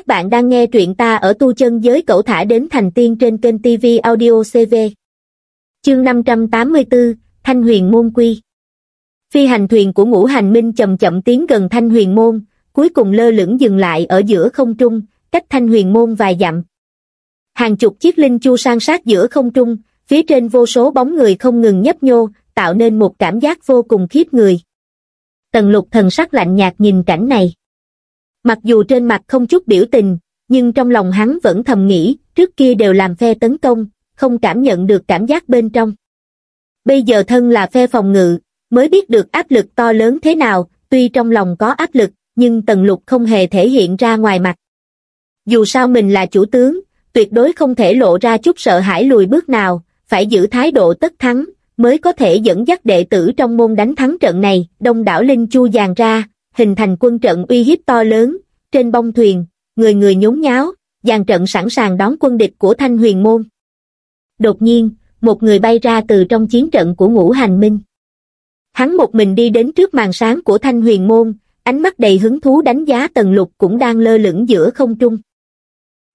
Các bạn đang nghe truyện ta ở tu chân giới cậu thả đến thành tiên trên kênh TV Audio CV. Chương 584, Thanh Huyền Môn Quy Phi hành thuyền của ngũ hành minh chậm chậm tiến gần Thanh Huyền Môn, cuối cùng lơ lửng dừng lại ở giữa không trung, cách Thanh Huyền Môn vài dặm. Hàng chục chiếc linh chu sang sát giữa không trung, phía trên vô số bóng người không ngừng nhấp nhô, tạo nên một cảm giác vô cùng khiếp người. Tần lục thần sắc lạnh nhạt nhìn cảnh này. Mặc dù trên mặt không chút biểu tình, nhưng trong lòng hắn vẫn thầm nghĩ, trước kia đều làm phe tấn công, không cảm nhận được cảm giác bên trong. Bây giờ thân là phe phòng ngự, mới biết được áp lực to lớn thế nào, tuy trong lòng có áp lực, nhưng tần lục không hề thể hiện ra ngoài mặt. Dù sao mình là chủ tướng, tuyệt đối không thể lộ ra chút sợ hãi lùi bước nào, phải giữ thái độ tất thắng, mới có thể dẫn dắt đệ tử trong môn đánh thắng trận này, đông đảo Linh Chu dàn ra, hình thành quân trận uy hiếp to lớn, trên bông thuyền, người người nhốn nháo, dàn trận sẵn sàng đón quân địch của Thanh Huyền Môn. Đột nhiên, một người bay ra từ trong chiến trận của ngũ hành minh. Hắn một mình đi đến trước màn sáng của Thanh Huyền Môn, ánh mắt đầy hứng thú đánh giá tần lục cũng đang lơ lửng giữa không trung.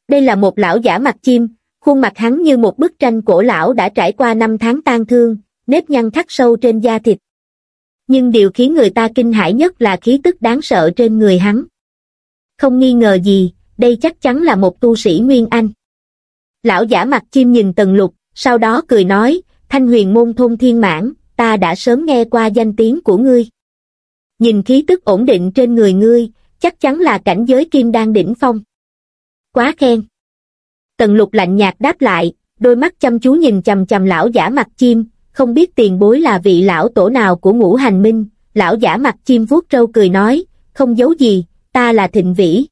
Đây là một lão giả mặt chim, khuôn mặt hắn như một bức tranh cổ lão đã trải qua năm tháng tan thương, nếp nhăn khắc sâu trên da thịt. Nhưng điều khiến người ta kinh hãi nhất là khí tức đáng sợ trên người hắn. Không nghi ngờ gì, đây chắc chắn là một tu sĩ Nguyên Anh. Lão giả mặt chim nhìn tần lục, sau đó cười nói, thanh huyền môn thôn thiên mãn, ta đã sớm nghe qua danh tiếng của ngươi. Nhìn khí tức ổn định trên người ngươi, chắc chắn là cảnh giới kim đang đỉnh phong. Quá khen. Tần lục lạnh nhạt đáp lại, đôi mắt chăm chú nhìn chầm chầm lão giả mặt chim, không biết tiền bối là vị lão tổ nào của ngũ hành minh, lão giả mặt chim vuốt râu cười nói, không giấu gì, ta là thịnh vĩ.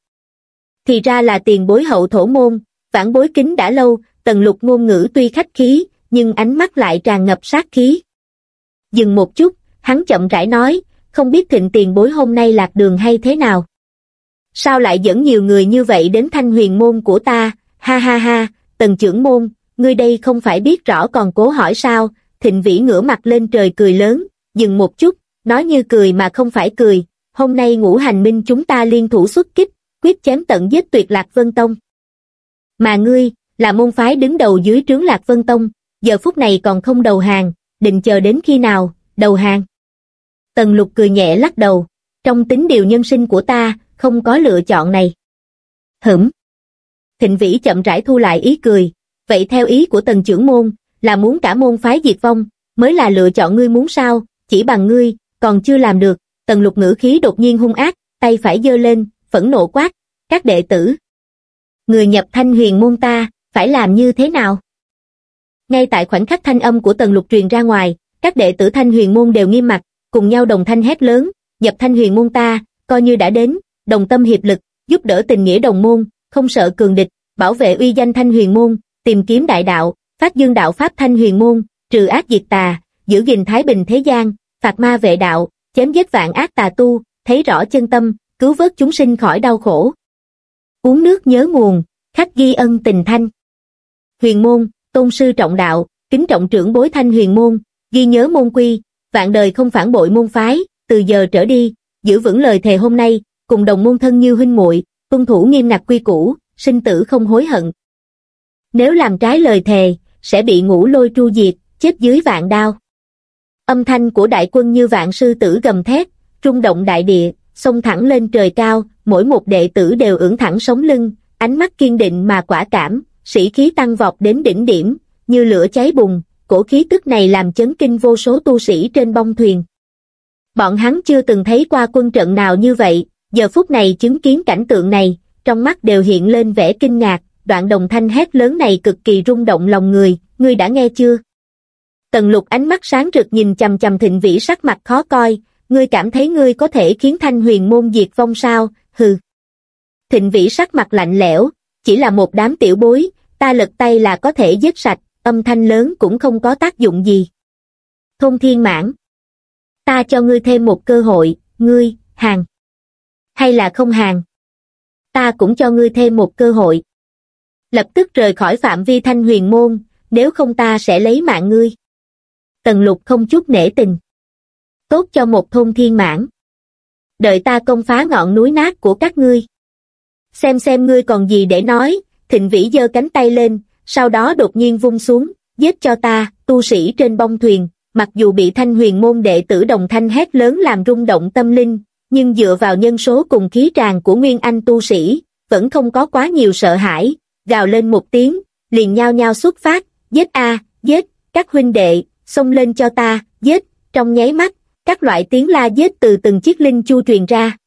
Thì ra là tiền bối hậu thổ môn, vãn bối kính đã lâu, tần lục ngôn ngữ tuy khách khí, nhưng ánh mắt lại tràn ngập sát khí. Dừng một chút, hắn chậm rãi nói, không biết thịnh tiền bối hôm nay lạc đường hay thế nào. Sao lại dẫn nhiều người như vậy đến thanh huyền môn của ta, ha ha ha, tần trưởng môn, ngươi đây không phải biết rõ còn cố hỏi sao, thịnh vĩ ngửa mặt lên trời cười lớn, dừng một chút, nói như cười mà không phải cười, hôm nay ngũ hành minh chúng ta liên thủ xuất kích, quyết chém tận giết tuyệt Lạc Vân Tông. Mà ngươi, là môn phái đứng đầu dưới trướng Lạc Vân Tông, giờ phút này còn không đầu hàng, định chờ đến khi nào, đầu hàng. Tần lục cười nhẹ lắc đầu, trong tính điều nhân sinh của ta, không có lựa chọn này. Hửm. Thịnh vĩ chậm rãi thu lại ý cười, vậy theo ý của tần trưởng môn, là muốn cả môn phái diệt vong, mới là lựa chọn ngươi muốn sao, chỉ bằng ngươi, còn chưa làm được, tần lục ngữ khí đột nhiên hung ác, tay phải giơ lên, phẫn nộ quát, các đệ tử. Người nhập thanh huyền môn ta, phải làm như thế nào? Ngay tại khoảnh khắc thanh âm của tần lục truyền ra ngoài, các đệ tử thanh huyền môn đều nghiêm mặt, cùng nhau đồng thanh hét lớn, nhập thanh huyền môn ta, coi như đã đến, đồng tâm hiệp lực, giúp đỡ tình nghĩa đồng môn, không sợ cường địch, bảo vệ uy danh thanh huyền môn, tìm kiếm đại đạo, phát dương đạo pháp thanh huyền môn, trừ ác diệt tà, giữ gìn thái bình thế gian, phạt ma vệ đạo, chém giết vạn ác tà tu, thấy rõ chân tâm, cứu vớt chúng sinh khỏi đau khổ. Uống nước nhớ nguồn, khắc ghi ân tình thanh. Huyền môn, tôn sư trọng đạo, kính trọng trưởng bối thanh huyền môn, ghi nhớ môn quy, vạn đời không phản bội môn phái, từ giờ trở đi, giữ vững lời thề hôm nay, cùng đồng môn thân như huynh muội, tuân thủ nghiêm ngặt quy củ, sinh tử không hối hận. Nếu làm trái lời thề, sẽ bị ngũ lôi tru diệt, chết dưới vạn đao. Âm thanh của đại quân như vạn sư tử gầm thét, rung động đại địa, xông thẳng lên trời cao, mỗi một đệ tử đều ưỡn thẳng sống lưng, ánh mắt kiên định mà quả cảm, sĩ khí tăng vọt đến đỉnh điểm, như lửa cháy bùng, cổ khí tức này làm chấn kinh vô số tu sĩ trên bông thuyền. Bọn hắn chưa từng thấy qua quân trận nào như vậy, giờ phút này chứng kiến cảnh tượng này, trong mắt đều hiện lên vẻ kinh ngạc, đoạn đồng thanh hét lớn này cực kỳ rung động lòng người, ngươi đã nghe chưa? Tần lục ánh mắt sáng rực nhìn chầm chầm thịnh vĩ sắc mặt khó coi, ngươi cảm thấy ngươi có thể khiến thanh huyền môn diệt vong sao, hừ. Thịnh vĩ sắc mặt lạnh lẽo, chỉ là một đám tiểu bối, ta lật tay là có thể giết sạch, âm thanh lớn cũng không có tác dụng gì. Thôn thiên mãn. Ta cho ngươi thêm một cơ hội, ngươi, hàng. Hay là không hàng? Ta cũng cho ngươi thêm một cơ hội lập tức rời khỏi phạm vi thanh huyền môn, nếu không ta sẽ lấy mạng ngươi. Tần lục không chút nể tình. Tốt cho một thôn thiên mãn. Đợi ta công phá ngọn núi nát của các ngươi. Xem xem ngươi còn gì để nói, thịnh vĩ giơ cánh tay lên, sau đó đột nhiên vung xuống, giết cho ta, tu sĩ trên bông thuyền, mặc dù bị thanh huyền môn đệ tử đồng thanh hét lớn làm rung động tâm linh, nhưng dựa vào nhân số cùng khí tràng của Nguyên Anh tu sĩ, vẫn không có quá nhiều sợ hãi, gào lên một tiếng, liền nhao nhao xuất phát, giết a, giết, các huynh đệ, xông lên cho ta, giết, trong nháy mắt, các loại tiếng la giết từ từng chiếc linh chu truyền ra.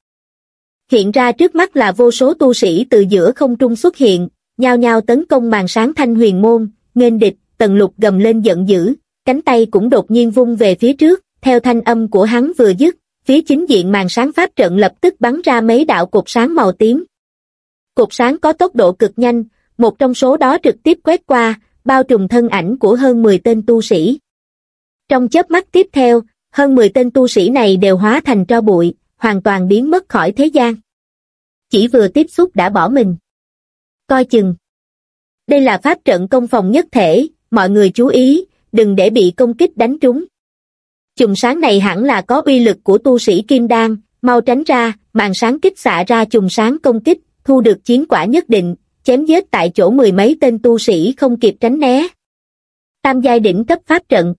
Hiện ra trước mắt là vô số tu sĩ từ giữa không trung xuất hiện, nhao nhao tấn công màn sáng thanh huyền môn, nghênh địch, tần lục gầm lên giận dữ, cánh tay cũng đột nhiên vung về phía trước, theo thanh âm của hắn vừa dứt, phía chính diện màn sáng pháp trận lập tức bắn ra mấy đạo cột sáng màu tím. Cột sáng có tốc độ cực nhanh, một trong số đó trực tiếp quét qua, bao trùm thân ảnh của hơn 10 tên tu sĩ. Trong chớp mắt tiếp theo, hơn 10 tên tu sĩ này đều hóa thành tro bụi, hoàn toàn biến mất khỏi thế gian. Chỉ vừa tiếp xúc đã bỏ mình. Coi chừng. Đây là pháp trận công phòng nhất thể, mọi người chú ý, đừng để bị công kích đánh trúng. Chùm sáng này hẳn là có uy lực của tu sĩ Kim Đan, mau tránh ra, màn sáng kích xạ ra chùm sáng công kích, thu được chiến quả nhất định, chém giết tại chỗ mười mấy tên tu sĩ không kịp tránh né. Tam giai đỉnh cấp pháp trận.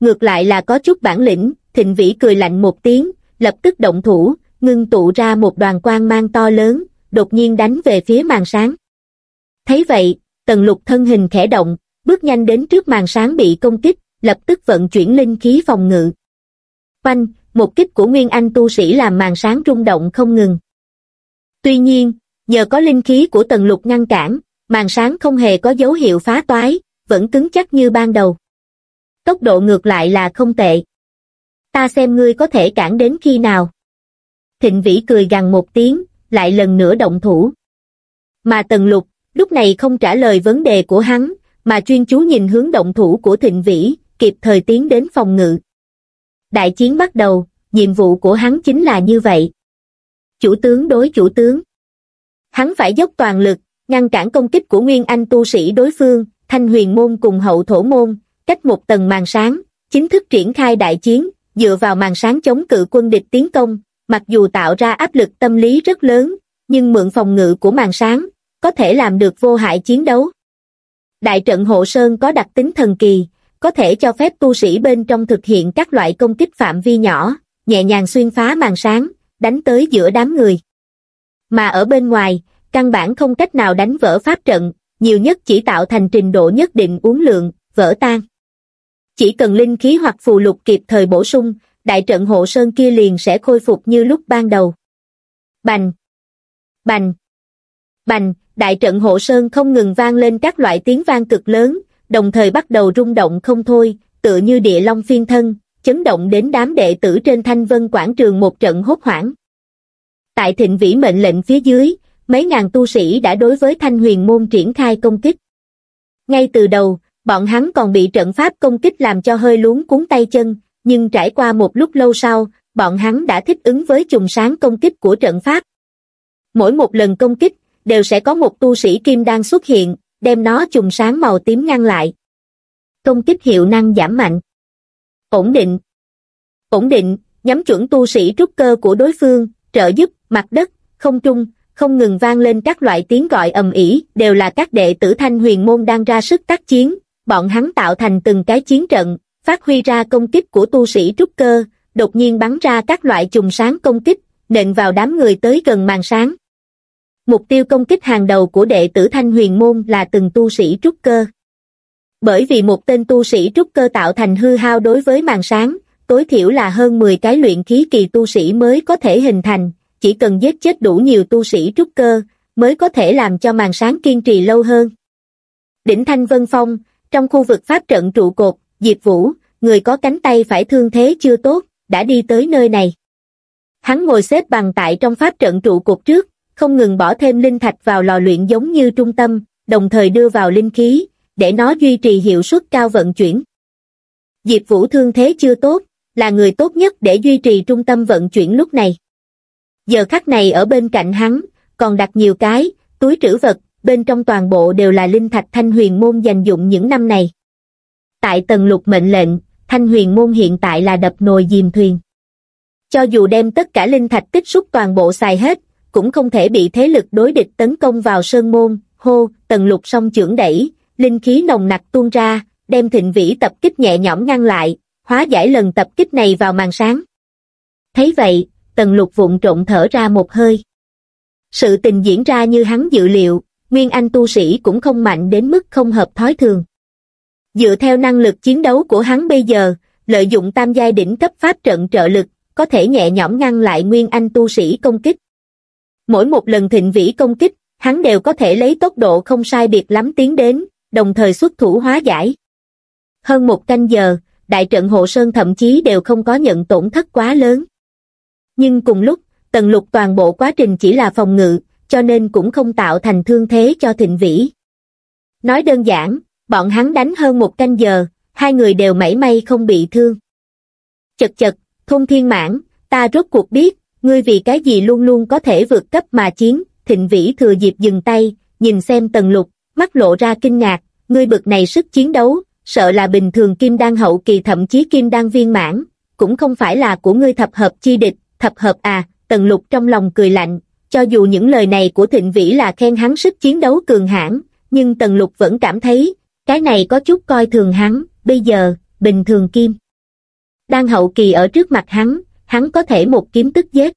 Ngược lại là có chút bản lĩnh, thịnh vĩ cười lạnh một tiếng, lập tức động thủ, ngưng tụ ra một đoàn quang mang to lớn, đột nhiên đánh về phía màn sáng. Thấy vậy, tần lục thân hình khẽ động, bước nhanh đến trước màn sáng bị công kích, lập tức vận chuyển linh khí phòng ngự. Quanh, một kích của Nguyên Anh tu sĩ làm màn sáng rung động không ngừng. Tuy nhiên, nhờ có linh khí của tần lục ngăn cản, màn sáng không hề có dấu hiệu phá toái, vẫn cứng chắc như ban đầu. Tốc độ ngược lại là không tệ. Ta xem ngươi có thể cản đến khi nào. Thịnh Vĩ cười gằn một tiếng, lại lần nữa động thủ. Mà tần lục, lúc này không trả lời vấn đề của hắn, mà chuyên chú nhìn hướng động thủ của Thịnh Vĩ, kịp thời tiến đến phòng ngự. Đại chiến bắt đầu, nhiệm vụ của hắn chính là như vậy. Chủ tướng đối chủ tướng. Hắn phải dốc toàn lực, ngăn cản công kích của Nguyên Anh tu sĩ đối phương, Thanh Huyền Môn cùng hậu thổ môn, cách một tầng màn sáng, chính thức triển khai đại chiến, dựa vào màn sáng chống cự quân địch tiến công, mặc dù tạo ra áp lực tâm lý rất lớn, nhưng mượn phòng ngự của màn sáng, có thể làm được vô hại chiến đấu. Đại trận hộ sơn có đặc tính thần kỳ, có thể cho phép tu sĩ bên trong thực hiện các loại công kích phạm vi nhỏ, nhẹ nhàng xuyên phá màn sáng, đánh tới giữa đám người. Mà ở bên ngoài, căn bản không cách nào đánh vỡ pháp trận, nhiều nhất chỉ tạo thành trình độ nhất định uốn lượng, vỡ tan. Chỉ cần linh khí hoặc phù lục kịp thời bổ sung, đại trận hộ sơn kia liền sẽ khôi phục như lúc ban đầu. Bành! Bành! Bành! Đại trận hộ sơn không ngừng vang lên các loại tiếng vang cực lớn, đồng thời bắt đầu rung động không thôi, tựa như địa long phiên thân, chấn động đến đám đệ tử trên thanh vân quảng trường một trận hốt hoảng. Tại thịnh vĩ mệnh lệnh phía dưới, mấy ngàn tu sĩ đã đối với thanh huyền môn triển khai công kích. Ngay từ đầu, bọn hắn còn bị trận pháp công kích làm cho hơi luống cuốn tay chân, nhưng trải qua một lúc lâu sau, bọn hắn đã thích ứng với trùng sáng công kích của trận pháp. Mỗi một lần công kích, đều sẽ có một tu sĩ kim đang xuất hiện, đem nó trùng sáng màu tím ngăn lại. Công kích hiệu năng giảm mạnh. Ổn định. Ổn định, nhắm chuẩn tu sĩ trúc cơ của đối phương, trợ giúp, mặt đất, không trung, không ngừng vang lên các loại tiếng gọi ầm ĩ, đều là các đệ tử thanh huyền môn đang ra sức tác chiến, bọn hắn tạo thành từng cái chiến trận, phát huy ra công kích của tu sĩ trúc cơ, đột nhiên bắn ra các loại trùng sáng công kích, nện vào đám người tới gần màn sáng. Mục tiêu công kích hàng đầu của đệ tử Thanh Huyền Môn là từng tu sĩ trúc cơ. Bởi vì một tên tu sĩ trúc cơ tạo thành hư hao đối với màn sáng, tối thiểu là hơn 10 cái luyện khí kỳ tu sĩ mới có thể hình thành, chỉ cần giết chết đủ nhiều tu sĩ trúc cơ, mới có thể làm cho màn sáng kiên trì lâu hơn. Đỉnh Thanh Vân Phong, trong khu vực pháp trận trụ cột, Diệp Vũ, người có cánh tay phải thương thế chưa tốt, đã đi tới nơi này. Hắn ngồi xếp bằng tại trong pháp trận trụ cột trước, không ngừng bỏ thêm linh thạch vào lò luyện giống như trung tâm, đồng thời đưa vào linh khí, để nó duy trì hiệu suất cao vận chuyển. Diệp Vũ thương thế chưa tốt, là người tốt nhất để duy trì trung tâm vận chuyển lúc này. Giờ khắc này ở bên cạnh hắn, còn đặt nhiều cái, túi trữ vật, bên trong toàn bộ đều là linh thạch thanh huyền môn dành dụng những năm này. Tại tầng lục mệnh lệnh, thanh huyền môn hiện tại là đập nồi dìm thuyền. Cho dù đem tất cả linh thạch tích xúc toàn bộ xài hết, cũng không thể bị thế lực đối địch tấn công vào sơn môn, hô, tầng lục song trưởng đẩy, linh khí nồng nặc tuôn ra, đem thịnh vĩ tập kích nhẹ nhõm ngăn lại, hóa giải lần tập kích này vào màn sáng. Thấy vậy, tần lục vụng trộn thở ra một hơi. Sự tình diễn ra như hắn dự liệu, Nguyên Anh tu sĩ cũng không mạnh đến mức không hợp thói thường. Dựa theo năng lực chiến đấu của hắn bây giờ, lợi dụng tam giai đỉnh cấp pháp trận trợ lực, có thể nhẹ nhõm ngăn lại Nguyên Anh tu sĩ công kích. Mỗi một lần thịnh vĩ công kích, hắn đều có thể lấy tốc độ không sai biệt lắm tiến đến, đồng thời xuất thủ hóa giải. Hơn một canh giờ, đại trận hộ sơn thậm chí đều không có nhận tổn thất quá lớn. Nhưng cùng lúc, tần lục toàn bộ quá trình chỉ là phòng ngự, cho nên cũng không tạo thành thương thế cho thịnh vĩ. Nói đơn giản, bọn hắn đánh hơn một canh giờ, hai người đều mảy may không bị thương. Chật chật, thôn thiên mãn, ta rốt cuộc biết, ngươi vì cái gì luôn luôn có thể vượt cấp mà chiến, thịnh vĩ thừa dịp dừng tay, nhìn xem tần lục, mắt lộ ra kinh ngạc, ngươi bực này sức chiến đấu, sợ là bình thường kim đan hậu kỳ thậm chí kim đan viên mãn, cũng không phải là của ngươi thập hợp chi địch, thập hợp à, tần lục trong lòng cười lạnh, cho dù những lời này của thịnh vĩ là khen hắn sức chiến đấu cường hãn, nhưng tần lục vẫn cảm thấy, cái này có chút coi thường hắn, bây giờ, bình thường kim. đang hậu kỳ ở trước mặt hắn, hắn có thể một kiếm tức giết.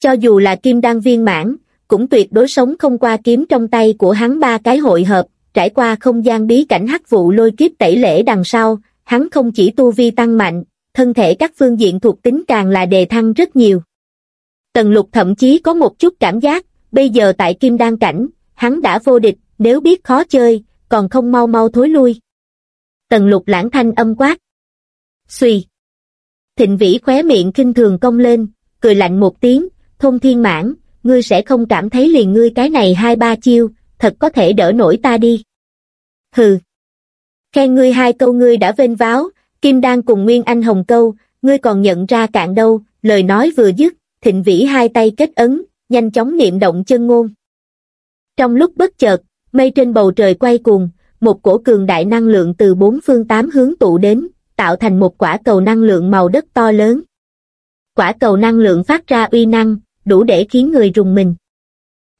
Cho dù là kim đan viên mãn, cũng tuyệt đối sống không qua kiếm trong tay của hắn ba cái hội hợp, trải qua không gian bí cảnh hắc vụ lôi kiếp tẩy lễ đằng sau, hắn không chỉ tu vi tăng mạnh, thân thể các phương diện thuộc tính càng là đề thăng rất nhiều. Tần lục thậm chí có một chút cảm giác, bây giờ tại kim đan cảnh, hắn đã vô địch, nếu biết khó chơi, còn không mau mau thối lui. Tần lục lãng thanh âm quát. Xùy. Thịnh vĩ khóe miệng kinh thường cong lên, cười lạnh một tiếng, thông thiên mãn, ngươi sẽ không cảm thấy liền ngươi cái này hai ba chiêu, thật có thể đỡ nổi ta đi. Hừ. Khen ngươi hai câu ngươi đã vênh váo, Kim Đan cùng Nguyên Anh Hồng câu, ngươi còn nhận ra cạn đâu, lời nói vừa dứt, thịnh vĩ hai tay kết ấn, nhanh chóng niệm động chân ngôn. Trong lúc bất chợt, mây trên bầu trời quay cuồng, một cổ cường đại năng lượng từ bốn phương tám hướng tụ đến, tạo thành một quả cầu năng lượng màu đất to lớn. Quả cầu năng lượng phát ra uy năng, đủ để khiến người rùng mình.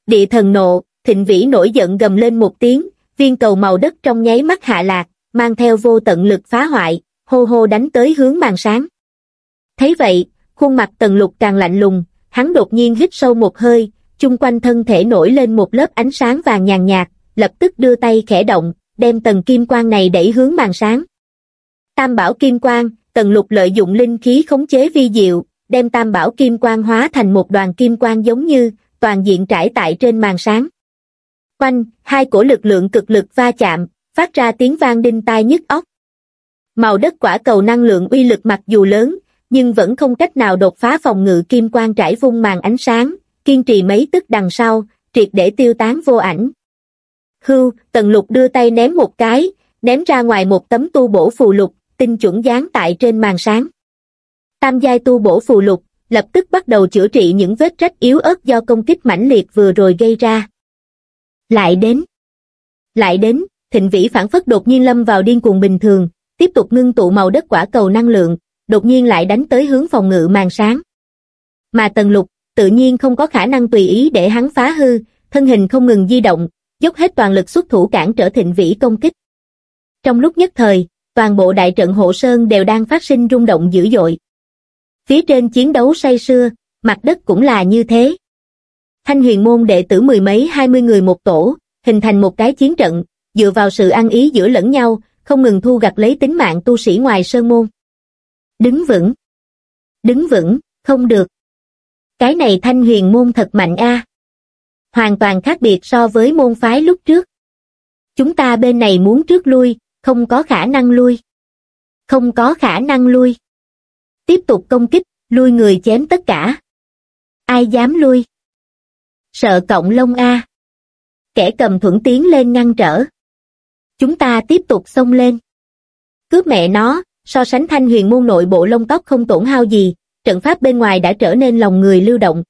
Địa thần nộ, thịnh vĩ nổi giận gầm lên một tiếng, viên cầu màu đất trong nháy mắt hạ lạc, mang theo vô tận lực phá hoại, hô hô đánh tới hướng màn sáng. Thấy vậy, khuôn mặt tần lục càng lạnh lùng, hắn đột nhiên hít sâu một hơi, chung quanh thân thể nổi lên một lớp ánh sáng vàng nhàn nhạt, lập tức đưa tay khẽ động, đem tầng kim quang này đẩy hướng màn sáng. Tam bảo kim quang, tần lục lợi dụng linh khí khống chế vi diệu, đem tam bảo kim quang hóa thành một đoàn kim quang giống như, toàn diện trải tại trên màn sáng. Quanh, hai cổ lực lượng cực lực va chạm, phát ra tiếng vang đinh tai nhức óc. Màu đất quả cầu năng lượng uy lực mặc dù lớn, nhưng vẫn không cách nào đột phá phòng ngự kim quang trải vung màn ánh sáng, kiên trì mấy tức đằng sau, triệt để tiêu tán vô ảnh. Hưu, tần lục đưa tay ném một cái, ném ra ngoài một tấm tu bổ phù lục, tinh chuẩn dán tại trên màn sáng. Tam giai tu bổ phù lục, lập tức bắt đầu chữa trị những vết rách yếu ớt do công kích mãnh liệt vừa rồi gây ra. Lại đến. Lại đến, thịnh vĩ phản phất đột nhiên lâm vào điên cuồng bình thường, tiếp tục ngưng tụ màu đất quả cầu năng lượng, đột nhiên lại đánh tới hướng phòng ngự màn sáng. Mà tần lục, tự nhiên không có khả năng tùy ý để hắn phá hư, thân hình không ngừng di động, dốc hết toàn lực xuất thủ cản trở thịnh vĩ công kích. Trong lúc nhất thời, toàn bộ đại trận hộ sơn đều đang phát sinh rung động dữ dội. Phía trên chiến đấu say sưa, mặt đất cũng là như thế. Thanh huyền môn đệ tử mười mấy hai mươi người một tổ, hình thành một cái chiến trận, dựa vào sự ăn ý giữa lẫn nhau, không ngừng thu gặt lấy tính mạng tu sĩ ngoài sơn môn. Đứng vững. Đứng vững, không được. Cái này thanh huyền môn thật mạnh a. Hoàn toàn khác biệt so với môn phái lúc trước. Chúng ta bên này muốn trước lui, không có khả năng lui. Không có khả năng lui. Tiếp tục công kích, lui người chém tất cả. Ai dám lui? Sợ cộng lông A. Kẻ cầm thuẫn tiến lên ngăn trở. Chúng ta tiếp tục xông lên. Cướp mẹ nó, so sánh thanh huyền môn nội bộ lông tóc không tổn hao gì, trận pháp bên ngoài đã trở nên lòng người lưu động.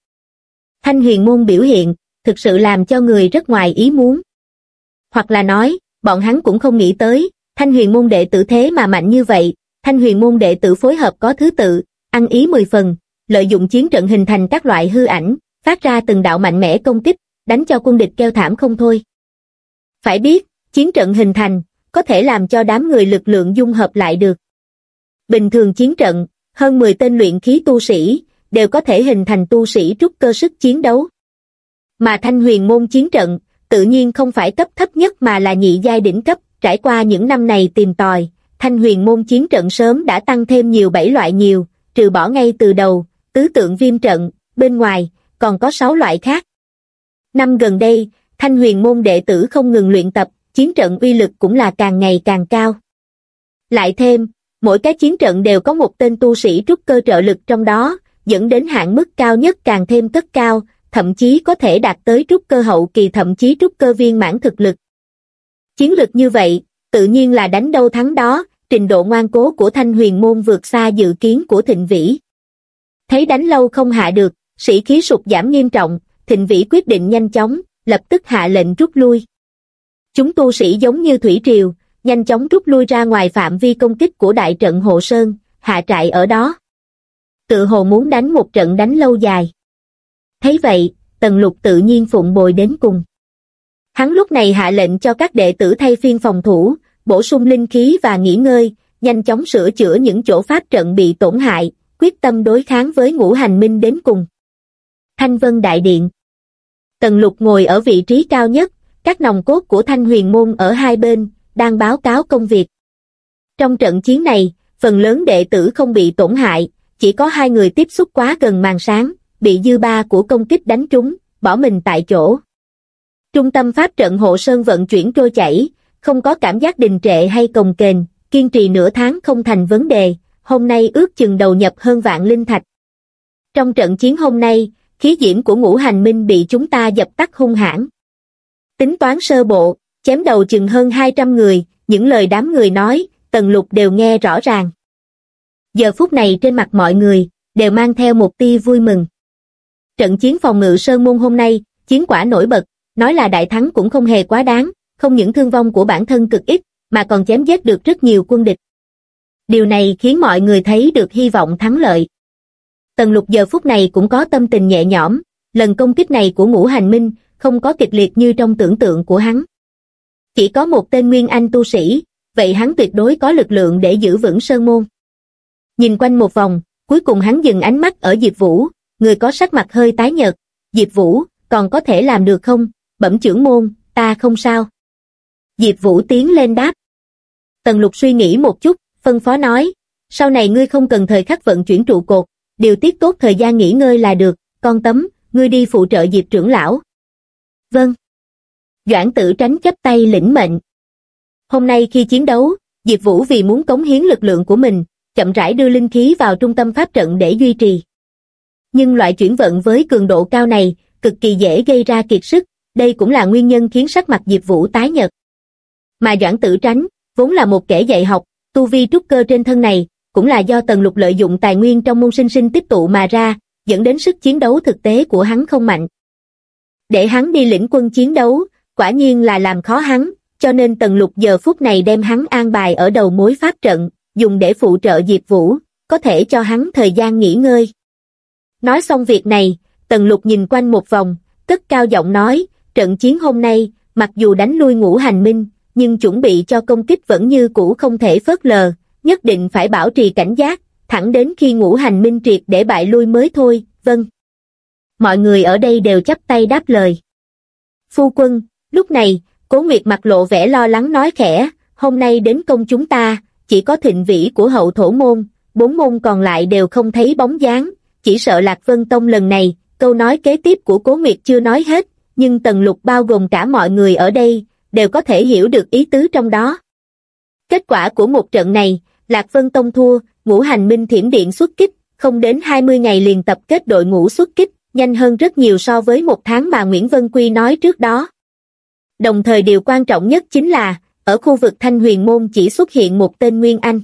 Thanh huyền môn biểu hiện, thực sự làm cho người rất ngoài ý muốn. Hoặc là nói, bọn hắn cũng không nghĩ tới, thanh huyền môn đệ tử thế mà mạnh như vậy, thanh huyền môn đệ tử phối hợp có thứ tự, ăn ý mười phần, lợi dụng chiến trận hình thành các loại hư ảnh, phát ra từng đạo mạnh mẽ công kích, đánh cho quân địch kêu thảm không thôi. Phải biết, chiến trận hình thành, có thể làm cho đám người lực lượng dung hợp lại được. Bình thường chiến trận, hơn 10 tên luyện khí tu sĩ, đều có thể hình thành tu sĩ trúc cơ sức chiến đấu. Mà thanh huyền môn chiến trận, tự nhiên không phải cấp thấp nhất mà là nhị giai đỉnh cấp, trải qua những năm này tìm tòi, thanh huyền môn chiến trận sớm đã tăng thêm nhiều bảy loại nhiều, trừ bỏ ngay từ đầu, tứ tượng viêm trận, bên ngoài, còn có sáu loại khác. Năm gần đây, thanh huyền môn đệ tử không ngừng luyện tập, chiến trận uy lực cũng là càng ngày càng cao. Lại thêm, mỗi cái chiến trận đều có một tên tu sĩ trúc cơ trợ lực trong đó, dẫn đến hạn mức cao nhất càng thêm cất cao, thậm chí có thể đạt tới trúc cơ hậu kỳ thậm chí trúc cơ viên mãn thực lực. Chiến lực như vậy, tự nhiên là đánh đâu thắng đó, trình độ ngoan cố của thanh huyền môn vượt xa dự kiến của thịnh vĩ. Thấy đánh lâu không hạ được, sĩ khí sụt giảm nghiêm trọng, thịnh vĩ quyết định nhanh chóng, lập tức hạ lệnh rút lui. Chúng tu sĩ giống như thủy triều, nhanh chóng rút lui ra ngoài phạm vi công kích của đại trận Hồ Sơn, hạ trại ở đó. Tự hồ muốn đánh một trận đánh lâu dài. Thấy vậy, Tần Lục tự nhiên phụng bồi đến cùng. Hắn lúc này hạ lệnh cho các đệ tử thay phiên phòng thủ, bổ sung linh khí và nghỉ ngơi, nhanh chóng sửa chữa những chỗ pháp trận bị tổn hại, quyết tâm đối kháng với ngũ hành minh đến cùng. Thanh Vân Đại Điện Tần Lục ngồi ở vị trí cao nhất, các nòng cốt của Thanh Huyền Môn ở hai bên, đang báo cáo công việc. Trong trận chiến này, phần lớn đệ tử không bị tổn hại, chỉ có hai người tiếp xúc quá gần màn sáng, bị dư ba của công kích đánh trúng, bỏ mình tại chỗ. Trung tâm pháp trận hộ sơn vận chuyển trôi chảy, không có cảm giác đình trệ hay cồng kềnh, kiên trì nửa tháng không thành vấn đề, hôm nay ước chừng đầu nhập hơn vạn linh thạch. Trong trận chiến hôm nay, khí diễm của ngũ hành minh bị chúng ta dập tắt hung hãn. Tính toán sơ bộ, chém đầu chừng hơn 200 người, những lời đám người nói, tần lục đều nghe rõ ràng. Giờ phút này trên mặt mọi người, đều mang theo một tia vui mừng. Trận chiến phòng ngự Sơn Môn hôm nay, chiến quả nổi bật, nói là đại thắng cũng không hề quá đáng, không những thương vong của bản thân cực ít, mà còn chém giết được rất nhiều quân địch. Điều này khiến mọi người thấy được hy vọng thắng lợi. Tần lục giờ phút này cũng có tâm tình nhẹ nhõm, lần công kích này của ngũ hành minh, không có kịch liệt như trong tưởng tượng của hắn. Chỉ có một tên Nguyên Anh tu sĩ, vậy hắn tuyệt đối có lực lượng để giữ vững sơn môn. Nhìn quanh một vòng, cuối cùng hắn dừng ánh mắt ở Diệp Vũ, người có sắc mặt hơi tái nhợt. Diệp Vũ, còn có thể làm được không? Bẩm trưởng môn, ta không sao. Diệp Vũ tiến lên đáp. Tần lục suy nghĩ một chút, phân phó nói, sau này ngươi không cần thời khắc vận chuyển trụ cột, điều tiết tốt thời gian nghỉ ngơi là được, con tấm, ngươi đi phụ trợ Diệp trưởng lão. Vâng. Doãn tử tránh chấp tay lĩnh mệnh. Hôm nay khi chiến đấu, Diệp Vũ vì muốn cống hiến lực lượng của mình, chậm rãi đưa linh khí vào trung tâm pháp trận để duy trì. Nhưng loại chuyển vận với cường độ cao này, cực kỳ dễ gây ra kiệt sức, đây cũng là nguyên nhân khiến sắc mặt Diệp Vũ tái nhợt. Mà Doãn Tử Tránh, vốn là một kẻ dạy học, tu vi trúc cơ trên thân này, cũng là do Tần Lục lợi dụng tài nguyên trong môn sinh sinh tích tụ mà ra, dẫn đến sức chiến đấu thực tế của hắn không mạnh. Để hắn đi lĩnh quân chiến đấu, quả nhiên là làm khó hắn, cho nên Tần Lục giờ phút này đem hắn an bài ở đầu mối pháp trận, dùng để phụ trợ Diệp Vũ, có thể cho hắn thời gian nghỉ ngơi. Nói xong việc này, Tần Lục nhìn quanh một vòng, cất cao giọng nói, trận chiến hôm nay, mặc dù đánh lui ngũ hành minh, nhưng chuẩn bị cho công kích vẫn như cũ không thể phớt lờ, nhất định phải bảo trì cảnh giác, thẳng đến khi ngũ hành minh triệt để bại lui mới thôi, vâng. Mọi người ở đây đều chắp tay đáp lời. Phu quân, lúc này, Cố Nguyệt mặt lộ vẻ lo lắng nói khẽ, hôm nay đến công chúng ta, chỉ có thịnh vĩ của hậu thổ môn, bốn môn còn lại đều không thấy bóng dáng, chỉ sợ Lạc Vân Tông lần này, câu nói kế tiếp của Cố Nguyệt chưa nói hết, nhưng Tần Lục bao gồm cả mọi người ở đây, đều có thể hiểu được ý tứ trong đó. Kết quả của một trận này, Lạc Vân Tông thua, ngũ hành minh thiểm điện xuất kích, không đến 20 ngày liền tập kết đội ngũ xuất kích, nhanh hơn rất nhiều so với một tháng mà Nguyễn Vân Quy nói trước đó. Đồng thời điều quan trọng nhất chính là, ở khu vực Thanh Huyền Môn chỉ xuất hiện một tên Nguyên Anh.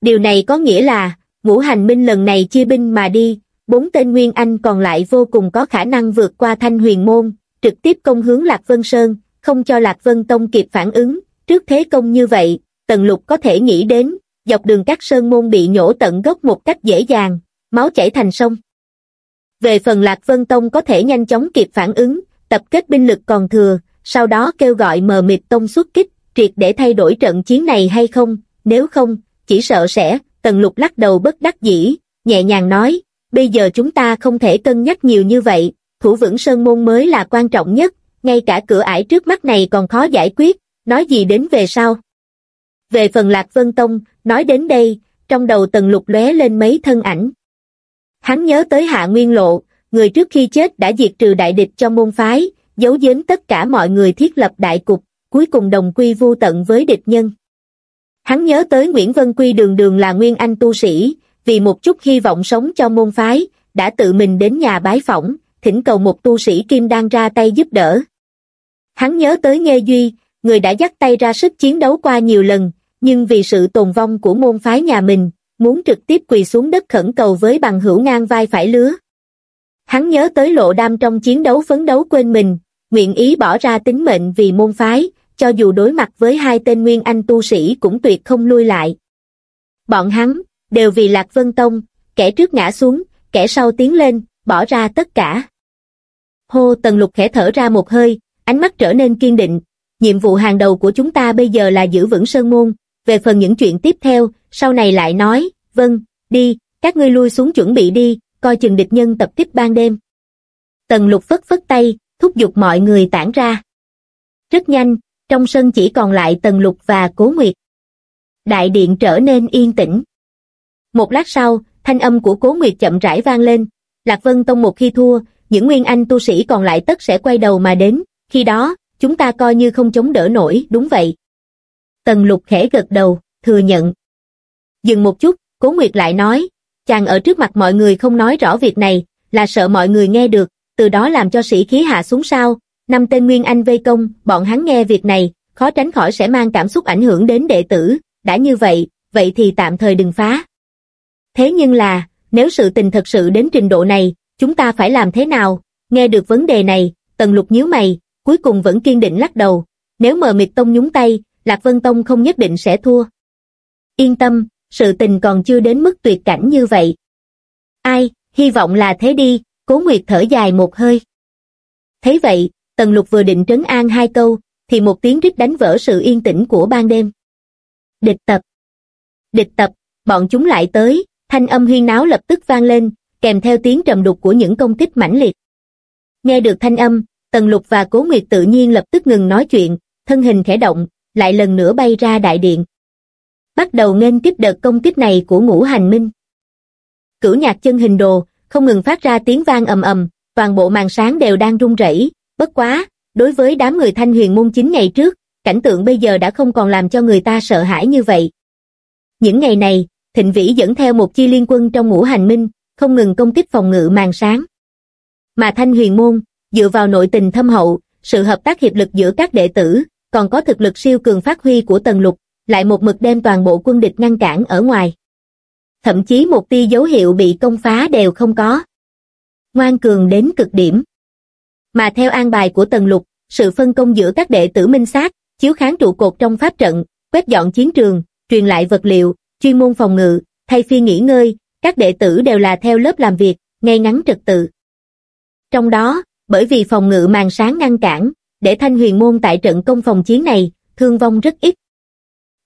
Điều này có nghĩa là, ngũ hành minh lần này chia binh mà đi, bốn tên Nguyên Anh còn lại vô cùng có khả năng vượt qua Thanh Huyền Môn, trực tiếp công hướng Lạc Vân Sơn, không cho Lạc Vân Tông kịp phản ứng, trước thế công như vậy, Tần Lục có thể nghĩ đến, dọc đường các sơn môn bị nhổ tận gốc một cách dễ dàng, máu chảy thành sông. Về phần Lạc Vân Tông có thể nhanh chóng kịp phản ứng, tập kết binh lực còn thừa, sau đó kêu gọi mờ mịt tông xuất kích, triệt để thay đổi trận chiến này hay không, nếu không, chỉ sợ sẽ, tần lục lắc đầu bất đắc dĩ, nhẹ nhàng nói, bây giờ chúng ta không thể cân nhắc nhiều như vậy, thủ vững sơn môn mới là quan trọng nhất, ngay cả cửa ải trước mắt này còn khó giải quyết, nói gì đến về sau. Về phần Lạc Vân Tông, nói đến đây, trong đầu tần lục lóe lên mấy thân ảnh. Hắn nhớ tới Hạ Nguyên Lộ, người trước khi chết đã diệt trừ đại địch cho môn phái, giấu giếm tất cả mọi người thiết lập đại cục, cuối cùng đồng quy vu tận với địch nhân. Hắn nhớ tới Nguyễn Vân Quy đường đường là nguyên anh tu sĩ, vì một chút hy vọng sống cho môn phái, đã tự mình đến nhà bái phỏng, thỉnh cầu một tu sĩ kim đang ra tay giúp đỡ. Hắn nhớ tới Nghê Duy, người đã dắt tay ra sức chiến đấu qua nhiều lần, nhưng vì sự tồn vong của môn phái nhà mình, muốn trực tiếp quỳ xuống đất khẩn cầu với bằng hữu ngang vai phải lứa. Hắn nhớ tới lộ đam trong chiến đấu phấn đấu quên mình, nguyện ý bỏ ra tính mệnh vì môn phái, cho dù đối mặt với hai tên nguyên anh tu sĩ cũng tuyệt không lui lại. Bọn hắn, đều vì Lạc Vân Tông, kẻ trước ngã xuống, kẻ sau tiến lên, bỏ ra tất cả. Hô Tần Lục khẽ thở ra một hơi, ánh mắt trở nên kiên định, nhiệm vụ hàng đầu của chúng ta bây giờ là giữ vững Sơn Môn, về phần những chuyện tiếp theo, sau này lại nói, vâng, đi, các ngươi lui xuống chuẩn bị đi, coi chừng địch nhân tập kích ban đêm. Tần Lục phất phất tay, thúc giục mọi người tản ra. Rất nhanh, trong sân chỉ còn lại Tần Lục và Cố Nguyệt. Đại điện trở nên yên tĩnh. Một lát sau, thanh âm của Cố Nguyệt chậm rãi vang lên, Lạc Vân Tông một khi thua, những nguyên anh tu sĩ còn lại tất sẽ quay đầu mà đến, khi đó, chúng ta coi như không chống đỡ nổi, đúng vậy. Tần Lục khẽ gật đầu, thừa nhận. Dừng một chút, Cố Nguyệt lại nói, chàng ở trước mặt mọi người không nói rõ việc này, là sợ mọi người nghe được, từ đó làm cho sĩ khí hạ xuống sao, năm tên Nguyên Anh vây công, bọn hắn nghe việc này, khó tránh khỏi sẽ mang cảm xúc ảnh hưởng đến đệ tử, đã như vậy, vậy thì tạm thời đừng phá. Thế nhưng là, nếu sự tình thật sự đến trình độ này, chúng ta phải làm thế nào? Nghe được vấn đề này, Tần Lục nhíu mày, cuối cùng vẫn kiên định lắc đầu, nếu mờ mịt tông nhúng tay, Lạc Vân Tông không nhất định sẽ thua. Yên tâm, sự tình còn chưa đến mức tuyệt cảnh như vậy. Ai, hy vọng là thế đi, Cố Nguyệt thở dài một hơi. Thấy vậy, Tần Lục vừa định trấn an hai câu, thì một tiếng rít đánh vỡ sự yên tĩnh của ban đêm. Địch tập. Địch tập, bọn chúng lại tới, thanh âm huyên náo lập tức vang lên, kèm theo tiếng trầm đục của những công kích mãnh liệt. Nghe được thanh âm, Tần Lục và Cố Nguyệt tự nhiên lập tức ngừng nói chuyện, thân hình khẽ động, lại lần nữa bay ra đại điện. Bắt đầu nghênh tiếp đợt công kích này của ngũ hành minh. Cửu nhạc chân hình đồ, không ngừng phát ra tiếng vang ầm ầm, toàn bộ màn sáng đều đang rung rẩy, bất quá, đối với đám người thanh huyền môn chính ngày trước, cảnh tượng bây giờ đã không còn làm cho người ta sợ hãi như vậy. Những ngày này, Thịnh Vĩ dẫn theo một chi liên quân trong ngũ hành minh, không ngừng công kích phòng ngự màn sáng. Mà thanh huyền môn, dựa vào nội tình thâm hậu, sự hợp tác hiệp lực giữa các đệ tử, còn có thực lực siêu cường phát huy của tần lục, lại một mực đem toàn bộ quân địch ngăn cản ở ngoài. Thậm chí một tia dấu hiệu bị công phá đều không có. Ngoan cường đến cực điểm. Mà theo an bài của tần lục, sự phân công giữa các đệ tử minh sát, chiếu kháng trụ cột trong pháp trận, quét dọn chiến trường, truyền lại vật liệu, chuyên môn phòng ngự, thay phiên nghỉ ngơi, các đệ tử đều là theo lớp làm việc, ngay ngắn trật tự. Trong đó, bởi vì phòng ngự màn sáng ngăn cản, để thanh huyền môn tại trận công phòng chiến này, thương vong rất ít.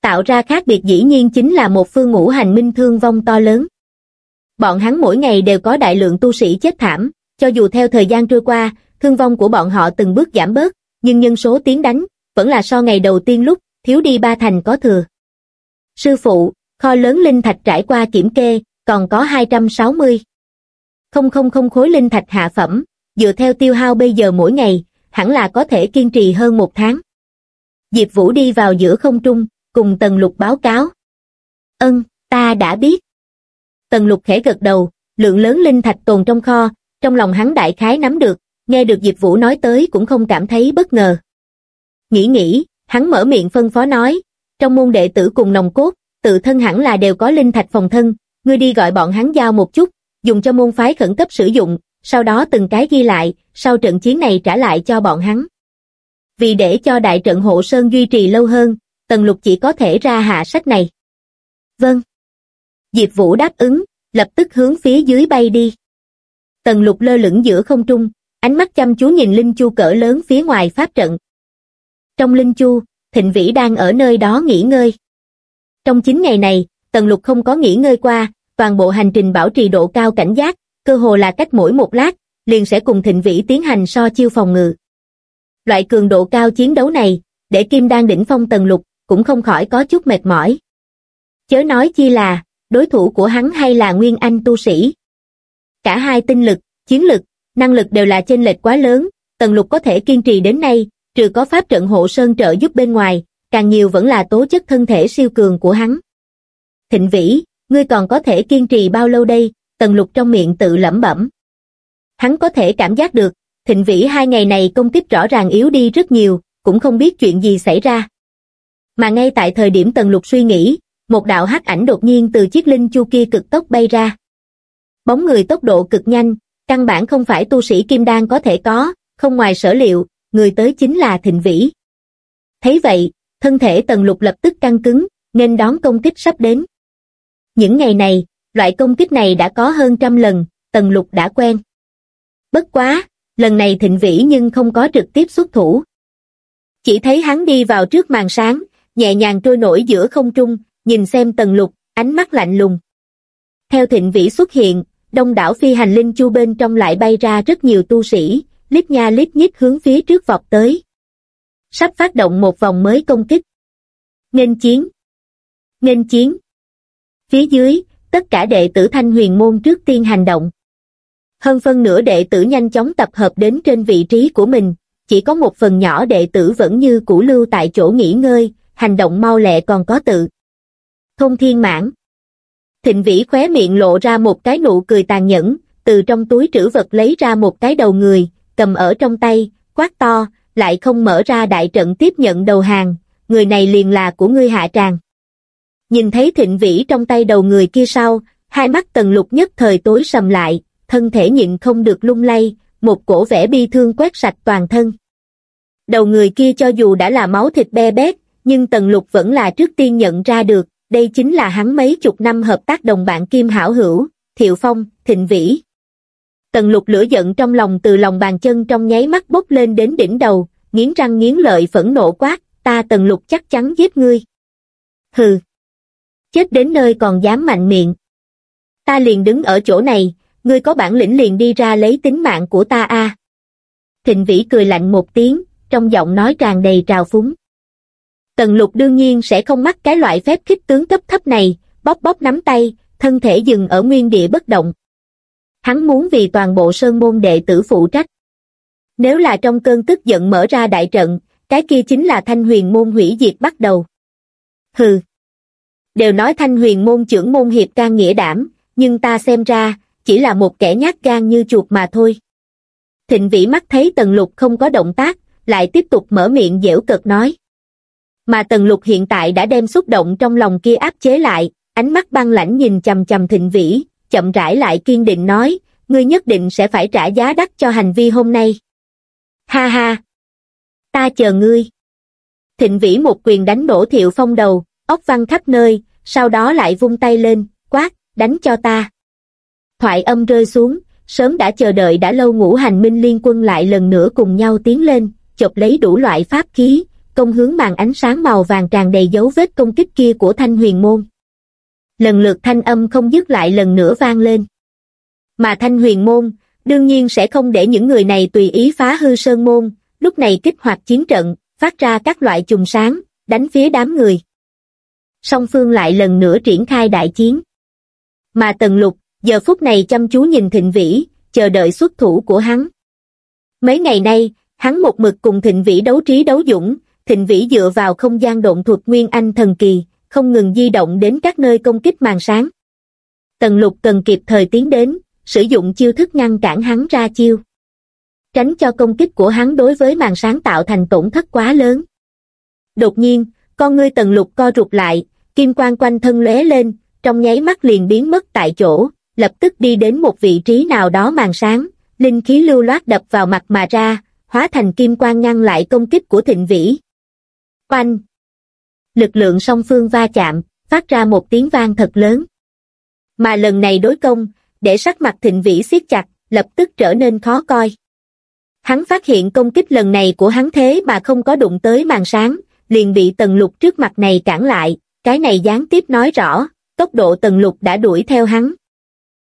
Tạo ra khác biệt dĩ nhiên chính là một phương ngũ hành minh thương vong to lớn. Bọn hắn mỗi ngày đều có đại lượng tu sĩ chết thảm, cho dù theo thời gian trôi qua, thương vong của bọn họ từng bước giảm bớt, nhưng nhân số tiến đánh, vẫn là so ngày đầu tiên lúc, thiếu đi ba thành có thừa. Sư phụ, kho lớn linh thạch trải qua kiểm kê, còn có 260. Không không không khối linh thạch hạ phẩm, dựa theo tiêu hao bây giờ mỗi ngày, hẳn là có thể kiên trì hơn một tháng. Diệp Vũ đi vào giữa không trung, cùng Tần Lục báo cáo. Ân, ta đã biết. Tần Lục khẽ gật đầu, lượng lớn linh thạch tồn trong kho, trong lòng hắn đại khái nắm được, nghe được Diệp Vũ nói tới cũng không cảm thấy bất ngờ. Nghĩ nghĩ, hắn mở miệng phân phó nói, trong môn đệ tử cùng nòng cốt, tự thân hẳn là đều có linh thạch phòng thân, ngươi đi gọi bọn hắn giao một chút, dùng cho môn phái khẩn cấp sử dụng, sau đó từng cái ghi lại, sau trận chiến này trả lại cho bọn hắn. Vì để cho đại trận hộ sơn duy trì lâu hơn, Tần Lục chỉ có thể ra hạ sách này. Vâng. Diệp Vũ đáp ứng, lập tức hướng phía dưới bay đi. Tần lục lơ lửng giữa không trung, ánh mắt chăm chú nhìn Linh Chu cỡ lớn phía ngoài pháp trận. Trong Linh Chu, Thịnh Vĩ đang ở nơi đó nghỉ ngơi. Trong 9 ngày này, Tần Lục không có nghỉ ngơi qua, toàn bộ hành trình bảo trì độ cao cảnh giác, cơ hồ là cách mỗi một lát, liền sẽ cùng Thịnh Vĩ tiến hành so chiêu phòng ngự. Loại cường độ cao chiến đấu này, để Kim Đan đỉnh phong Tần Lục, cũng không khỏi có chút mệt mỏi. Chớ nói chi là, đối thủ của hắn hay là Nguyên Anh tu sĩ. Cả hai tinh lực, chiến lực, năng lực đều là chênh lệch quá lớn, Tần Lục có thể kiên trì đến nay, trừ có pháp trận hộ sơn trợ giúp bên ngoài, càng nhiều vẫn là tố chất thân thể siêu cường của hắn. Thịnh Vĩ, ngươi còn có thể kiên trì bao lâu đây? Tần Lục trong miệng tự lẩm bẩm. Hắn có thể cảm giác được, Thịnh Vĩ hai ngày này công kích rõ ràng yếu đi rất nhiều, cũng không biết chuyện gì xảy ra. Mà ngay tại thời điểm Tần Lục suy nghĩ, một đạo hắc ảnh đột nhiên từ chiếc linh chu kia cực tốc bay ra. Bóng người tốc độ cực nhanh, căn bản không phải tu sĩ kim đan có thể có, không ngoài sở liệu, người tới chính là Thịnh Vĩ. Thấy vậy, thân thể Tần Lục lập tức căng cứng, nên đón công kích sắp đến. Những ngày này, loại công kích này đã có hơn trăm lần, Tần Lục đã quen. Bất quá, lần này Thịnh Vĩ nhưng không có trực tiếp xuất thủ. Chỉ thấy hắn đi vào trước màn sáng, nhẹ nhàng trôi nổi giữa không trung, nhìn xem Tần Lục, ánh mắt lạnh lùng. Theo Thịnh Vĩ xuất hiện, đông đảo phi hành linh chu bên trong lại bay ra rất nhiều tu sĩ, lít nha lít nhít hướng phía trước vọt tới. Sắp phát động một vòng mới công kích. Nghênh chiến. Nghênh chiến. Phía dưới, tất cả đệ tử thanh huyền môn trước tiên hành động. Hơn phân nửa đệ tử nhanh chóng tập hợp đến trên vị trí của mình, chỉ có một phần nhỏ đệ tử vẫn như cũ lưu tại chỗ nghỉ ngơi, hành động mau lẹ còn có tự. thông thiên mãn. Thịnh vĩ khóe miệng lộ ra một cái nụ cười tàn nhẫn, từ trong túi trữ vật lấy ra một cái đầu người, cầm ở trong tay, quát to, lại không mở ra đại trận tiếp nhận đầu hàng, người này liền là của ngươi hạ tràng. Nhìn thấy thịnh vĩ trong tay đầu người kia sau, hai mắt tần lục nhất thời tối sầm lại, thân thể nhịn không được lung lay, một cổ vẻ bi thương quét sạch toàn thân. Đầu người kia cho dù đã là máu thịt be bét, nhưng tần lục vẫn là trước tiên nhận ra được, đây chính là hắn mấy chục năm hợp tác đồng bạn kim hảo hữu, Thiệu Phong, Thịnh Vĩ. Tần lục lửa giận trong lòng từ lòng bàn chân trong nháy mắt bốc lên đến đỉnh đầu, nghiến răng nghiến lợi phẫn nộ quát, ta tần lục chắc chắn giết ngươi. Hừ. Chết đến nơi còn dám mạnh miệng. Ta liền đứng ở chỗ này, ngươi có bản lĩnh liền đi ra lấy tính mạng của ta a. Thịnh Vĩ cười lạnh một tiếng, trong giọng nói tràn đầy trào phúng. Tần lục đương nhiên sẽ không mắc cái loại phép khích tướng cấp thấp này, bóp bóp nắm tay, thân thể dừng ở nguyên địa bất động. Hắn muốn vì toàn bộ sơn môn đệ tử phụ trách. Nếu là trong cơn tức giận mở ra đại trận, cái kia chính là thanh huyền môn hủy diệt bắt đầu. Hừ. Đều nói thanh huyền môn trưởng môn hiệp can nghĩa đảm, nhưng ta xem ra, chỉ là một kẻ nhát gan như chuột mà thôi. Thịnh vĩ mắt thấy tần lục không có động tác, lại tiếp tục mở miệng dễu cực nói. Mà tần lục hiện tại đã đem xúc động trong lòng kia áp chế lại, ánh mắt băng lãnh nhìn chầm chầm thịnh vĩ, chậm rãi lại kiên định nói, ngươi nhất định sẽ phải trả giá đắt cho hành vi hôm nay. Ha ha! Ta chờ ngươi. Thịnh vĩ một quyền đánh đổ thiệu phong đầu, ốc văng khắp nơi, sau đó lại vung tay lên, quát, đánh cho ta. Thoại âm rơi xuống, sớm đã chờ đợi đã lâu ngũ hành minh liên quân lại lần nữa cùng nhau tiến lên, chộp lấy đủ loại pháp khí, công hướng màn ánh sáng màu vàng tràn đầy dấu vết công kích kia của thanh huyền môn. Lần lượt thanh âm không dứt lại lần nữa vang lên. Mà thanh huyền môn, đương nhiên sẽ không để những người này tùy ý phá hư sơn môn, lúc này kích hoạt chiến trận, phát ra các loại trùng sáng, đánh phía đám người. Song phương lại lần nữa triển khai đại chiến. Mà Tần Lục, giờ phút này chăm chú nhìn Thịnh Vĩ, chờ đợi xuất thủ của hắn. Mấy ngày nay, hắn một mực cùng Thịnh Vĩ đấu trí đấu dũng, Thịnh Vĩ dựa vào không gian động thuật Nguyên Anh thần kỳ, không ngừng di động đến các nơi công kích màn sáng. Tần Lục cần kịp thời tiến đến, sử dụng chiêu thức ngăn cản hắn ra chiêu. Tránh cho công kích của hắn đối với màn sáng tạo thành tổn thất quá lớn. Đột nhiên, con ngươi Tần Lục co rụt lại, kim quang quanh thân lóe lên, trong nháy mắt liền biến mất tại chỗ, lập tức đi đến một vị trí nào đó màn sáng, linh khí lưu loát đập vào mặt mà ra, hóa thành kim quang ngăn lại công kích của thịnh vĩ. Oanh! Lực lượng song phương va chạm, phát ra một tiếng vang thật lớn. Mà lần này đối công, để sắc mặt thịnh vĩ siết chặt, lập tức trở nên khó coi. Hắn phát hiện công kích lần này của hắn thế mà không có đụng tới màn sáng, liền bị tần lục trước mặt này cản lại, cái này gián tiếp nói rõ, tốc độ tần lục đã đuổi theo hắn.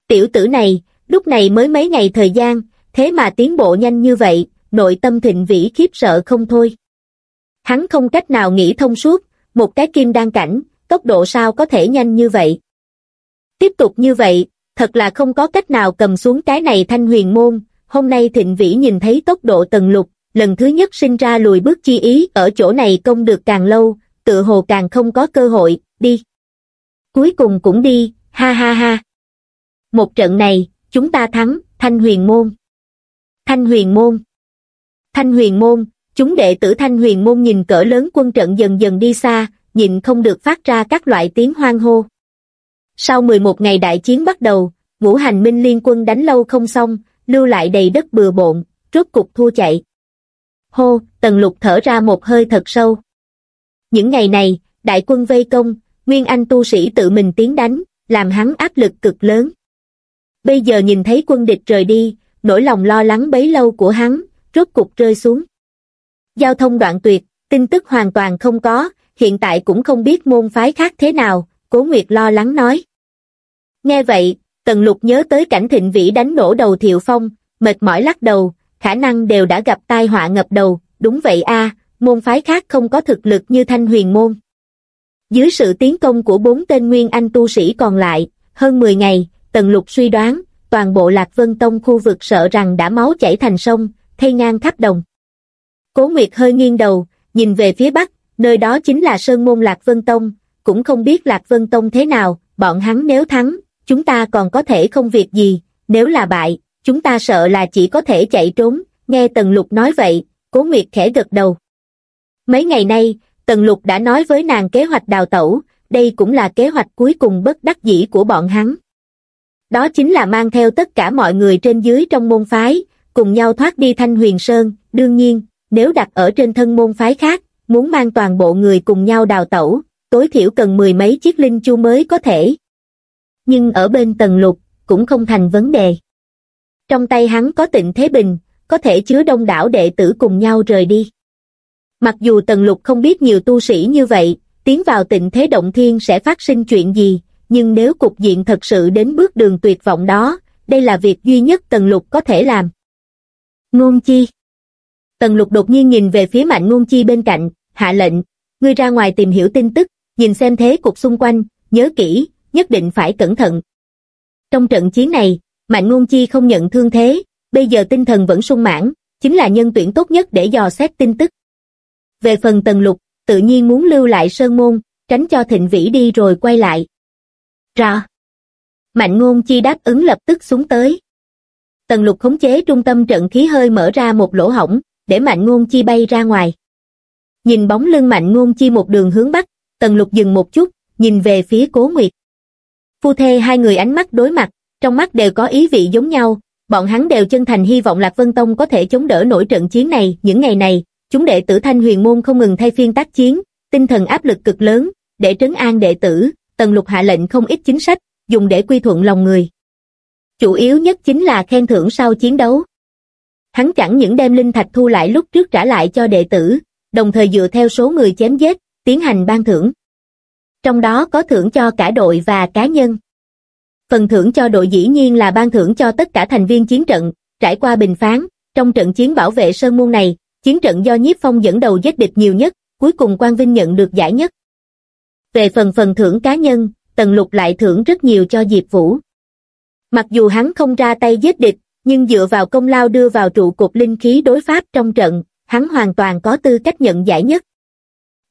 Tiểu tử này, lúc này mới mấy ngày thời gian, thế mà tiến bộ nhanh như vậy, nội tâm thịnh vĩ khiếp sợ không thôi. Hắn không cách nào nghĩ thông suốt, một cái kim đan cảnh, tốc độ sao có thể nhanh như vậy. Tiếp tục như vậy, thật là không có cách nào cầm xuống cái này thanh huyền môn, hôm nay thịnh vĩ nhìn thấy tốc độ tần lục, lần thứ nhất sinh ra lùi bước chi ý ở chỗ này công được càng lâu, tự hồ càng không có cơ hội, đi. Cuối cùng cũng đi, ha ha ha. Một trận này, chúng ta thắng, thanh huyền môn. Thanh huyền môn. Thanh huyền môn, chúng đệ tử thanh huyền môn nhìn cỡ lớn quân trận dần dần đi xa, nhịn không được phát ra các loại tiếng hoang hô. Sau 11 ngày đại chiến bắt đầu, ngũ hành minh liên quân đánh lâu không xong, lưu lại đầy đất bừa bộn, rốt cục thua chạy. Hô, tần lục thở ra một hơi thật sâu. Những ngày này, đại quân vây công, Nguyên Anh tu sĩ tự mình tiến đánh, làm hắn áp lực cực lớn. Bây giờ nhìn thấy quân địch rời đi, nỗi lòng lo lắng bấy lâu của hắn, rốt cục rơi xuống. Giao thông đoạn tuyệt, tin tức hoàn toàn không có, hiện tại cũng không biết môn phái khác thế nào, Cố Nguyệt lo lắng nói. Nghe vậy, Tần Lục nhớ tới cảnh thịnh vĩ đánh nổ đầu Thiệu Phong, mệt mỏi lắc đầu, khả năng đều đã gặp tai họa ngập đầu, đúng vậy a môn phái khác không có thực lực như thanh huyền môn. Dưới sự tiến công của bốn tên nguyên anh tu sĩ còn lại, hơn 10 ngày, Tần Lục suy đoán, toàn bộ Lạc Vân Tông khu vực sợ rằng đã máu chảy thành sông, thay ngang khắp đồng. Cố Nguyệt hơi nghiêng đầu, nhìn về phía bắc, nơi đó chính là Sơn Môn Lạc Vân Tông, cũng không biết Lạc Vân Tông thế nào, bọn hắn nếu thắng, chúng ta còn có thể không việc gì, nếu là bại, chúng ta sợ là chỉ có thể chạy trốn, nghe Tần Lục nói vậy, Cố Nguyệt khẽ gật đầu. Mấy ngày nay, Tần Lục đã nói với nàng kế hoạch đào tẩu, đây cũng là kế hoạch cuối cùng bất đắc dĩ của bọn hắn. Đó chính là mang theo tất cả mọi người trên dưới trong môn phái, cùng nhau thoát đi Thanh Huyền Sơn, đương nhiên, nếu đặt ở trên thân môn phái khác, muốn mang toàn bộ người cùng nhau đào tẩu, tối thiểu cần mười mấy chiếc linh chu mới có thể. Nhưng ở bên Tần Lục, cũng không thành vấn đề. Trong tay hắn có tịnh Thế Bình, có thể chứa đông đảo đệ tử cùng nhau rời đi. Mặc dù Tần Lục không biết nhiều tu sĩ như vậy, tiến vào tịnh thế động thiên sẽ phát sinh chuyện gì, nhưng nếu cục diện thật sự đến bước đường tuyệt vọng đó, đây là việc duy nhất Tần Lục có thể làm. Ngôn chi Tần Lục đột nhiên nhìn về phía Mạnh Ngôn chi bên cạnh, hạ lệnh, ngươi ra ngoài tìm hiểu tin tức, nhìn xem thế cục xung quanh, nhớ kỹ, nhất định phải cẩn thận. Trong trận chiến này, Mạnh Ngôn Chi không nhận thương thế, bây giờ tinh thần vẫn sung mãn, chính là nhân tuyển tốt nhất để dò xét tin tức. Về phần Tần Lục, tự nhiên muốn lưu lại Sơn Môn, tránh cho Thịnh Vĩ đi rồi quay lại. Ra. Mạnh Ngôn Chi đáp ứng lập tức xuống tới. Tần Lục khống chế trung tâm trận khí hơi mở ra một lỗ hổng, để Mạnh Ngôn Chi bay ra ngoài. Nhìn bóng lưng Mạnh Ngôn Chi một đường hướng bắc, Tần Lục dừng một chút, nhìn về phía Cố Nguyệt. Phu thê hai người ánh mắt đối mặt, trong mắt đều có ý vị giống nhau, bọn hắn đều chân thành hy vọng Lạc Vân Tông có thể chống đỡ nổi trận chiến này. Những ngày này, chúng đệ tử Thanh Huyền Môn không ngừng thay phiên tác chiến, tinh thần áp lực cực lớn, để trấn an đệ tử, Tần Lục hạ lệnh không ít chính sách, dùng để quy thuận lòng người. Chủ yếu nhất chính là khen thưởng sau chiến đấu. Hắn chẳng những đem linh thạch thu lại lúc trước trả lại cho đệ tử, đồng thời dựa theo số người chém giết, tiến hành ban thưởng. Trong đó có thưởng cho cả đội và cá nhân. Phần thưởng cho đội dĩ nhiên là ban thưởng cho tất cả thành viên chiến trận, trải qua bình phán, trong trận chiến bảo vệ Sơn Môn này, chiến trận do Nhiếp Phong dẫn đầu giết địch nhiều nhất, cuối cùng Quang Vinh nhận được giải nhất. Về phần phần thưởng cá nhân, Tần Lục lại thưởng rất nhiều cho Diệp Vũ. Mặc dù hắn không ra tay giết địch, nhưng dựa vào công lao đưa vào trụ cục linh khí đối pháp trong trận, hắn hoàn toàn có tư cách nhận giải nhất.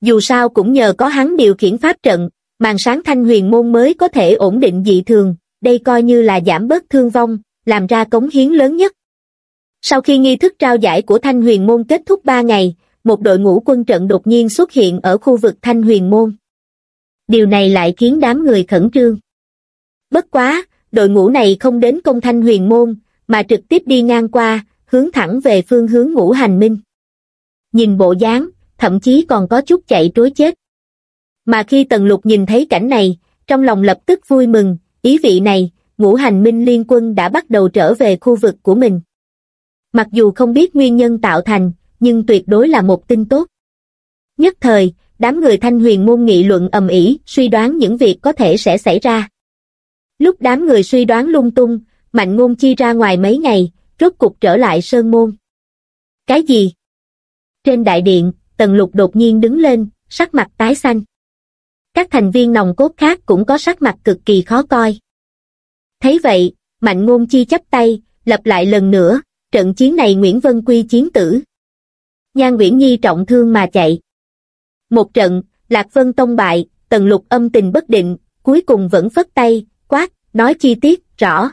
Dù sao cũng nhờ có hắn điều khiển pháp trận, màn sáng thanh huyền môn mới có thể ổn định dị thường, đây coi như là giảm bớt thương vong, làm ra cống hiến lớn nhất. Sau khi nghi thức trao giải của thanh huyền môn kết thúc 3 ngày, một đội ngũ quân trận đột nhiên xuất hiện ở khu vực thanh huyền môn. Điều này lại khiến đám người khẩn trương. Bất quá, đội ngũ này không đến công thanh huyền môn, mà trực tiếp đi ngang qua, hướng thẳng về phương hướng ngũ hành minh. Nhìn bộ dáng, thậm chí còn có chút chạy trối chết. Mà khi Tần Lục nhìn thấy cảnh này, trong lòng lập tức vui mừng, ý vị này, ngũ hành minh liên quân đã bắt đầu trở về khu vực của mình. Mặc dù không biết nguyên nhân tạo thành, nhưng tuyệt đối là một tin tốt. Nhất thời, đám người thanh huyền môn nghị luận ầm ĩ, suy đoán những việc có thể sẽ xảy ra. Lúc đám người suy đoán lung tung, mạnh ngôn chi ra ngoài mấy ngày, rốt cục trở lại sơn môn. Cái gì? Trên đại điện, tần lục đột nhiên đứng lên, sắc mặt tái xanh. Các thành viên nòng cốt khác cũng có sắc mặt cực kỳ khó coi. Thấy vậy, mạnh ngôn chi chấp tay, lặp lại lần nữa, trận chiến này Nguyễn Vân Quy chiến tử. Nhan Nguyễn Nhi trọng thương mà chạy. Một trận, Lạc Vân tông bại, tần lục âm tình bất định, cuối cùng vẫn phất tay, quát, nói chi tiết, rõ.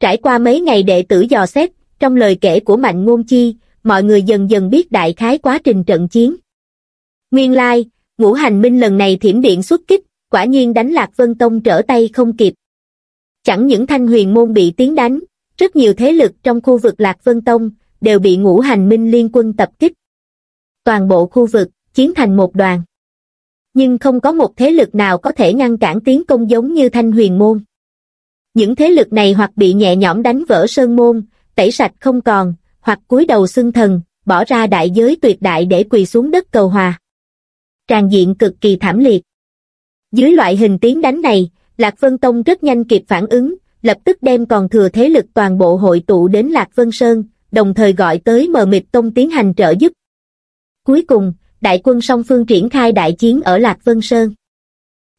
Trải qua mấy ngày đệ tử dò xét, trong lời kể của Mạnh Ngôn Chi, mọi người dần dần biết đại khái quá trình trận chiến. Nguyên lai, ngũ hành minh lần này thiểm điện xuất kích, quả nhiên đánh Lạc Vân Tông trở tay không kịp. Chẳng những thanh huyền môn bị tiến đánh, rất nhiều thế lực trong khu vực Lạc Vân Tông đều bị ngũ hành minh liên quân tập kích. Toàn bộ khu vực chiến thành một đoàn. Nhưng không có một thế lực nào có thể ngăn cản tiến công giống như thanh huyền môn. Những thế lực này hoặc bị nhẹ nhõm đánh vỡ sơn môn, tẩy sạch không còn, hoặc cúi đầu xưng thần, bỏ ra đại giới tuyệt đại để quỳ xuống đất cầu hòa. Tràn diện cực kỳ thảm liệt. Dưới loại hình tiến đánh này, Lạc Vân Tông rất nhanh kịp phản ứng, lập tức đem còn thừa thế lực toàn bộ hội tụ đến Lạc Vân Sơn, đồng thời gọi tới mờ mịt tông tiến hành trợ giúp. Cuối cùng, đại quân song phương triển khai đại chiến ở Lạc Vân Sơn.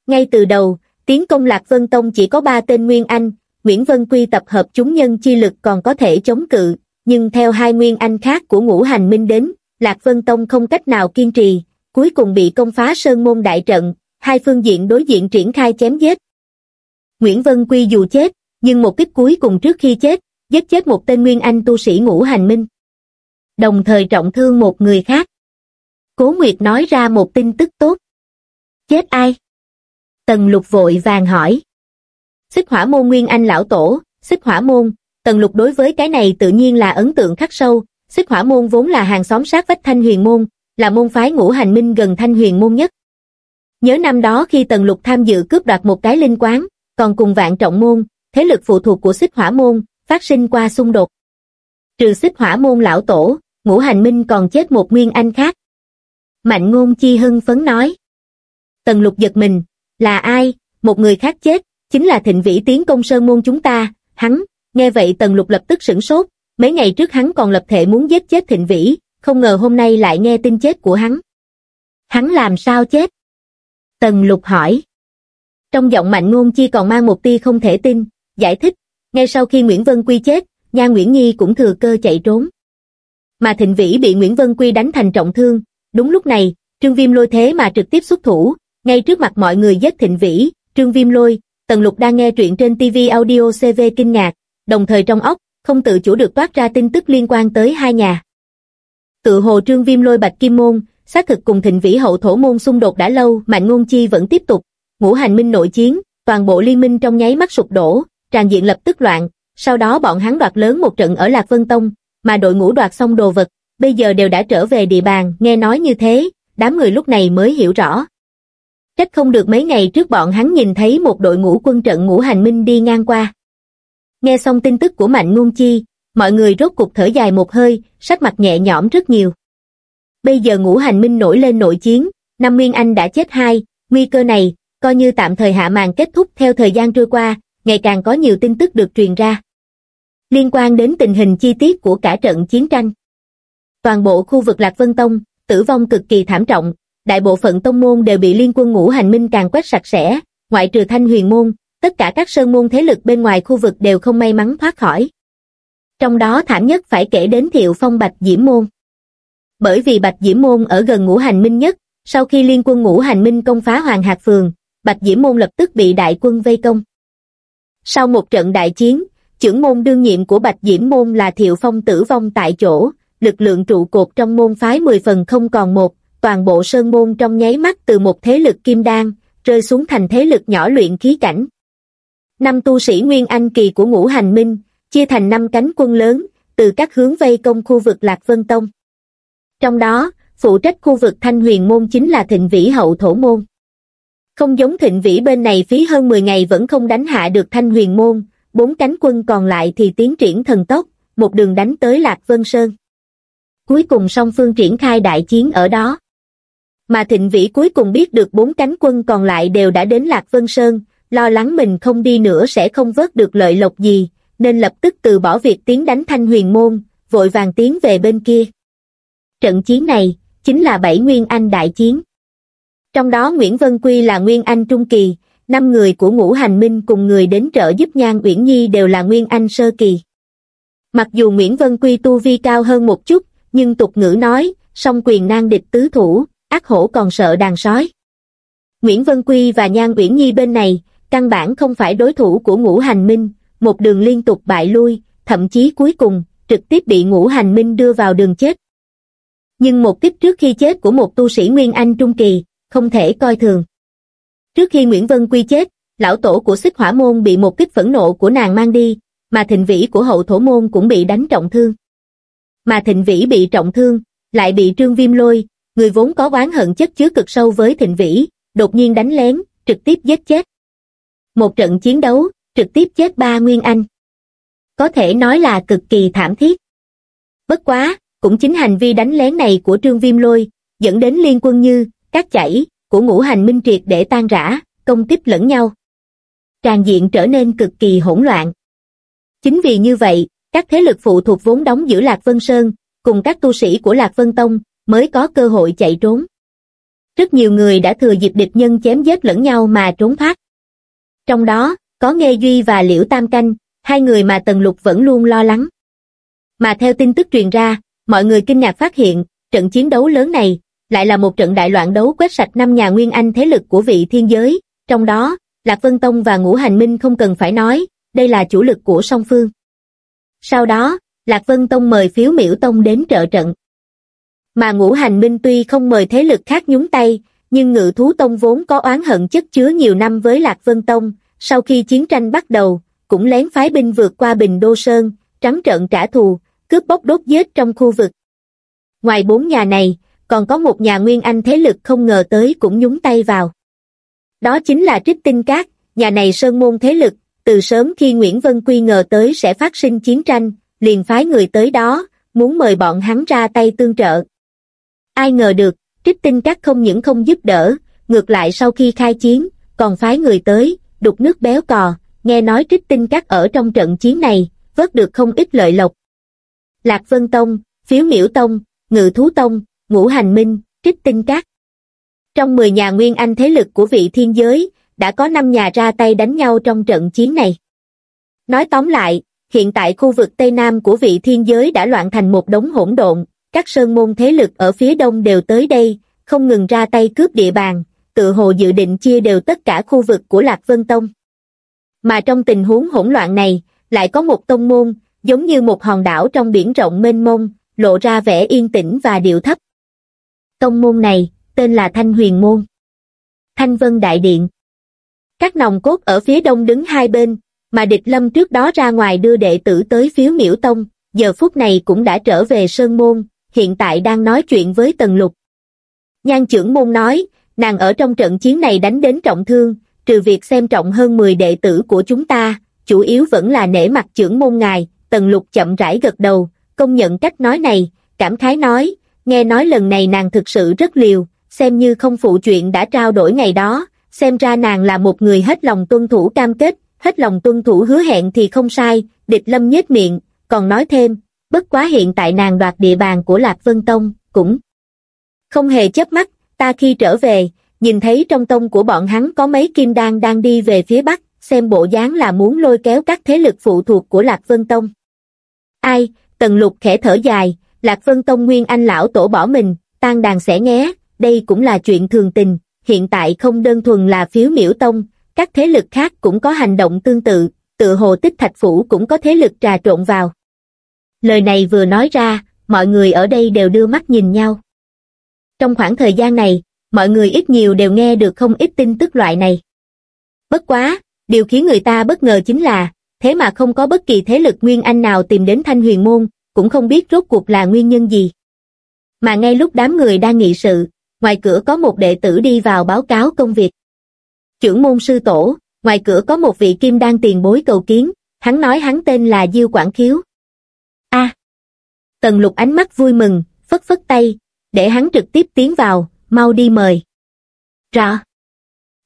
Ngay từ đầu, tiến công Lạc Vân Tông chỉ có ba tên Nguyên Anh, Nguyễn Vân Quy tập hợp chúng nhân chi lực còn có thể chống cự, nhưng theo hai Nguyên Anh khác của ngũ hành minh đến, Lạc Vân Tông không cách nào kiên trì, cuối cùng bị công phá Sơn Môn Đại Trận, hai phương diện đối diện triển khai chém giết. Nguyễn Vân Quy dù chết, nhưng một kích cuối cùng trước khi chết, giết chết một tên Nguyên Anh tu sĩ ngũ hành minh. Đồng thời trọng thương một người khác. Cố Nguyệt nói ra một tin tức tốt. Chết ai? Tần lục vội vàng hỏi. Xích hỏa môn Nguyên Anh lão tổ, xích hỏa môn, tần lục đối với cái này tự nhiên là ấn tượng khắc sâu, xích hỏa môn vốn là hàng xóm sát vách thanh huyền môn, là môn phái ngũ hành minh gần thanh huyền môn nhất. Nhớ năm đó khi tần lục tham dự cướp đoạt một cái linh quán, còn cùng vạn trọng môn, thế lực phụ thuộc của xích hỏa môn, phát sinh qua xung đột. Trừ xích hỏa môn lão tổ, ngũ hành minh còn chết một nguyên anh khác. Mạnh ngôn chi hưng phấn nói. Tần lục giật mình, là ai, một người khác chết, chính là thịnh vĩ tiến công sơn môn chúng ta, hắn, nghe vậy tần lục lập tức sửng sốt, mấy ngày trước hắn còn lập thể muốn giết chết thịnh vĩ, không ngờ hôm nay lại nghe tin chết của hắn. Hắn làm sao chết? Tần lục hỏi. Trong giọng mạnh ngôn chi còn mang một tia không thể tin, giải thích, ngay sau khi Nguyễn Vân Quy chết, Nha Nguyễn Nhi cũng thừa cơ chạy trốn. Mà Thịnh Vĩ bị Nguyễn Vân Quy đánh thành trọng thương, đúng lúc này, Trương Viêm lôi thế mà trực tiếp xuất thủ, ngay trước mặt mọi người giết Thịnh Vĩ, Trương Viêm lôi, Tần Lục đang nghe truyện trên TV Audio CV kinh ngạc, đồng thời trong óc, không tự chủ được toát ra tin tức liên quan tới hai nhà. Tự hồ Trương Viêm lôi Bạch Kim Môn, xác thực cùng Thịnh Vĩ hậu thổ môn xung đột đã lâu, Mạnh Ngôn Chi vẫn tiếp tục, ngũ hành minh nội chiến, toàn bộ liên minh trong nháy mắt sụp đổ, tràn diện lập tức loạn, sau đó bọn hắn đoạt lớn một trận ở Lạc Vân Tông, mà đội ngũ đoạt xong đồ vật, bây giờ đều đã trở về địa bàn, nghe nói như thế, đám người lúc này mới hiểu rõ. Trách không được mấy ngày trước bọn hắn nhìn thấy một đội ngũ quân trận ngũ hành minh đi ngang qua. Nghe xong tin tức của Mạnh Ngôn Chi, mọi người rốt cục thở dài một hơi, sắc mặt nhẹ nhõm rất nhiều. Bây giờ ngũ hành minh nổi lên nội chiến, Năm Nguyên Anh đã chết hai, nguy cơ này, coi như tạm thời hạ màn kết thúc theo thời gian trôi qua, ngày càng có nhiều tin tức được truyền ra. Liên quan đến tình hình chi tiết của cả trận chiến tranh. Toàn bộ khu vực Lạc Vân Tông, tử vong cực kỳ thảm trọng, đại bộ phận tông môn đều bị liên quân ngũ hành minh càng quét sạch sẽ, ngoại trừ thanh huyền môn, tất cả các sơn môn thế lực bên ngoài khu vực đều không may mắn thoát khỏi. Trong đó thảm nhất phải kể đến thiệu phong Bạch Diễm Môn. Bởi vì Bạch Diễm Môn ở gần ngũ hành minh nhất, sau khi liên quân ngũ hành minh công phá Hoàng Hạc Phường, Bạch Diễm Môn lập tức bị đại quân vây công. Sau một trận đại chiến, trưởng môn đương nhiệm của Bạch Diễm Môn là Thiệu Phong tử vong tại chỗ, lực lượng trụ cột trong môn phái 10 phần không còn một, toàn bộ sơn môn trong nháy mắt từ một thế lực kim đan, rơi xuống thành thế lực nhỏ luyện khí cảnh. Năm tu sĩ Nguyên Anh kỳ của ngũ hành minh, chia thành năm cánh quân lớn, từ các hướng vây công khu vực Lạc Vân Tông. Trong đó, phụ trách khu vực Thanh Huyền Môn chính là Thịnh Vĩ Hậu Thổ Môn. Không giống thịnh vĩ bên này phí hơn 10 ngày vẫn không đánh hạ được thanh huyền môn, bốn cánh quân còn lại thì tiến triển thần tốc, một đường đánh tới Lạc Vân Sơn. Cuối cùng song phương triển khai đại chiến ở đó. Mà thịnh vĩ cuối cùng biết được bốn cánh quân còn lại đều đã đến Lạc Vân Sơn, lo lắng mình không đi nữa sẽ không vớt được lợi lộc gì, nên lập tức từ bỏ việc tiến đánh thanh huyền môn, vội vàng tiến về bên kia. Trận chiến này, chính là bảy Nguyên Anh đại chiến. Trong đó Nguyễn Vân Quy là Nguyên Anh Trung Kỳ, năm người của ngũ hành minh cùng người đến trợ giúp Nhan Uyển Nhi đều là Nguyên Anh Sơ Kỳ. Mặc dù Nguyễn Vân Quy tu vi cao hơn một chút, nhưng tục ngữ nói, song quyền nan địch tứ thủ, ác hổ còn sợ đàn sói. Nguyễn Vân Quy và Nhan Uyển Nhi bên này, căn bản không phải đối thủ của ngũ hành minh, một đường liên tục bại lui, thậm chí cuối cùng, trực tiếp bị ngũ hành minh đưa vào đường chết. Nhưng một kích trước khi chết của một tu sĩ Nguyên Anh Trung Kỳ, không thể coi thường. Trước khi Nguyễn Vân Quy chết, lão tổ của xích hỏa môn bị một kích phẫn nộ của nàng mang đi, mà thịnh vĩ của hậu thổ môn cũng bị đánh trọng thương. Mà thịnh vĩ bị trọng thương, lại bị trương viêm lôi, người vốn có oán hận chất chứa cực sâu với thịnh vĩ, đột nhiên đánh lén, trực tiếp giết chết. Một trận chiến đấu, trực tiếp chết ba Nguyên Anh. Có thể nói là cực kỳ thảm thiết. Bất quá, cũng chính hành vi đánh lén này của Trương Viêm Lôi, dẫn đến liên quân như, các chảy, của ngũ hành minh triệt để tan rã, công tiếp lẫn nhau. Tràn diện trở nên cực kỳ hỗn loạn. Chính vì như vậy, các thế lực phụ thuộc vốn đóng giữ Lạc Vân Sơn, cùng các tu sĩ của Lạc Vân Tông, mới có cơ hội chạy trốn. Rất nhiều người đã thừa dịp địch nhân chém giết lẫn nhau mà trốn thoát. Trong đó, có Nghê Duy và Liễu Tam Canh, hai người mà Tần Lục vẫn luôn lo lắng. Mà theo tin tức truyền ra, mọi người kinh ngạc phát hiện, trận chiến đấu lớn này, lại là một trận đại loạn đấu quét sạch năm nhà nguyên anh thế lực của vị thiên giới, trong đó, Lạc Vân Tông và Ngũ Hành Minh không cần phải nói, đây là chủ lực của song phương. Sau đó, Lạc Vân Tông mời phiếu miễu tông đến trợ trận. Mà Ngũ Hành Minh tuy không mời thế lực khác nhúng tay, nhưng Ngự Thú Tông vốn có oán hận chất chứa nhiều năm với Lạc Vân Tông, sau khi chiến tranh bắt đầu, cũng lén phái binh vượt qua Bình Đô Sơn, trắng trợn trả thù, cướp bóc đốt giết trong khu vực. Ngoài bốn nhà này, còn có một nhà Nguyên Anh thế lực không ngờ tới cũng nhúng tay vào. Đó chính là Trích Tinh Cát, nhà này sơn môn thế lực, từ sớm khi Nguyễn Vân Quy ngờ tới sẽ phát sinh chiến tranh, liền phái người tới đó, muốn mời bọn hắn ra tay tương trợ. Ai ngờ được, Trích Tinh Cát không những không giúp đỡ, ngược lại sau khi khai chiến, còn phái người tới, đục nước béo cò, nghe nói Trích Tinh Cát ở trong trận chiến này, vớt được không ít lợi lộc. Lạc Vân Tông, Phiếu Miễu Tông, Ngự Thú Tông, Ngũ Hành Minh, Trích Tinh Cát. Trong 10 nhà nguyên anh thế lực của vị thiên giới, đã có 5 nhà ra tay đánh nhau trong trận chiến này. Nói tóm lại, hiện tại khu vực Tây Nam của vị thiên giới đã loạn thành một đống hỗn độn, các sơn môn thế lực ở phía đông đều tới đây, không ngừng ra tay cướp địa bàn, tự hồ dự định chia đều tất cả khu vực của Lạc Vân Tông. Mà trong tình huống hỗn loạn này, lại có một tông môn, giống như một hòn đảo trong biển rộng mênh mông, lộ ra vẻ yên tĩnh và điệu thấp. Tông môn này, tên là Thanh Huyền Môn. Thanh Vân Đại Điện. Các nòng cốt ở phía đông đứng hai bên, mà địch lâm trước đó ra ngoài đưa đệ tử tới phiếu miễu tông, giờ phút này cũng đã trở về Sơn Môn, hiện tại đang nói chuyện với Tần Lục. Nhan trưởng môn nói, nàng ở trong trận chiến này đánh đến trọng thương, trừ việc xem trọng hơn 10 đệ tử của chúng ta, chủ yếu vẫn là nể mặt trưởng môn ngài, Tần Lục chậm rãi gật đầu, công nhận cách nói này, cảm khái nói, nghe nói lần này nàng thực sự rất liều, xem như không phụ chuyện đã trao đổi ngày đó, xem ra nàng là một người hết lòng tuân thủ cam kết, hết lòng tuân thủ hứa hẹn thì không sai, địch lâm nhếch miệng, còn nói thêm, bất quá hiện tại nàng đoạt địa bàn của Lạc Vân Tông, cũng không hề chớp mắt, ta khi trở về, nhìn thấy trong tông của bọn hắn có mấy kim đan đang đi về phía bắc, xem bộ dáng là muốn lôi kéo các thế lực phụ thuộc của Lạc Vân Tông. Ai, Tần Lục khẽ thở dài, Lạc Vân Tông Nguyên Anh lão tổ bỏ mình, tan đàn sẽ nghé, đây cũng là chuyện thường tình, hiện tại không đơn thuần là phiếu miễu tông, các thế lực khác cũng có hành động tương tự, tự hồ tích thạch phủ cũng có thế lực trà trộn vào. Lời này vừa nói ra, mọi người ở đây đều đưa mắt nhìn nhau. Trong khoảng thời gian này, mọi người ít nhiều đều nghe được không ít tin tức loại này. Bất quá, điều khiến người ta bất ngờ chính là, thế mà không có bất kỳ thế lực Nguyên Anh nào tìm đến Thanh Huyền Môn, cũng không biết rốt cuộc là nguyên nhân gì. Mà ngay lúc đám người đang nghị sự, ngoài cửa có một đệ tử đi vào báo cáo công việc. trưởng môn sư tổ, ngoài cửa có một vị kim đan tiền bối cầu kiến, hắn nói hắn tên là Diêu Quảng Khiếu. Tần lục ánh mắt vui mừng, phất phất tay, để hắn trực tiếp tiến vào, mau đi mời. Rõ.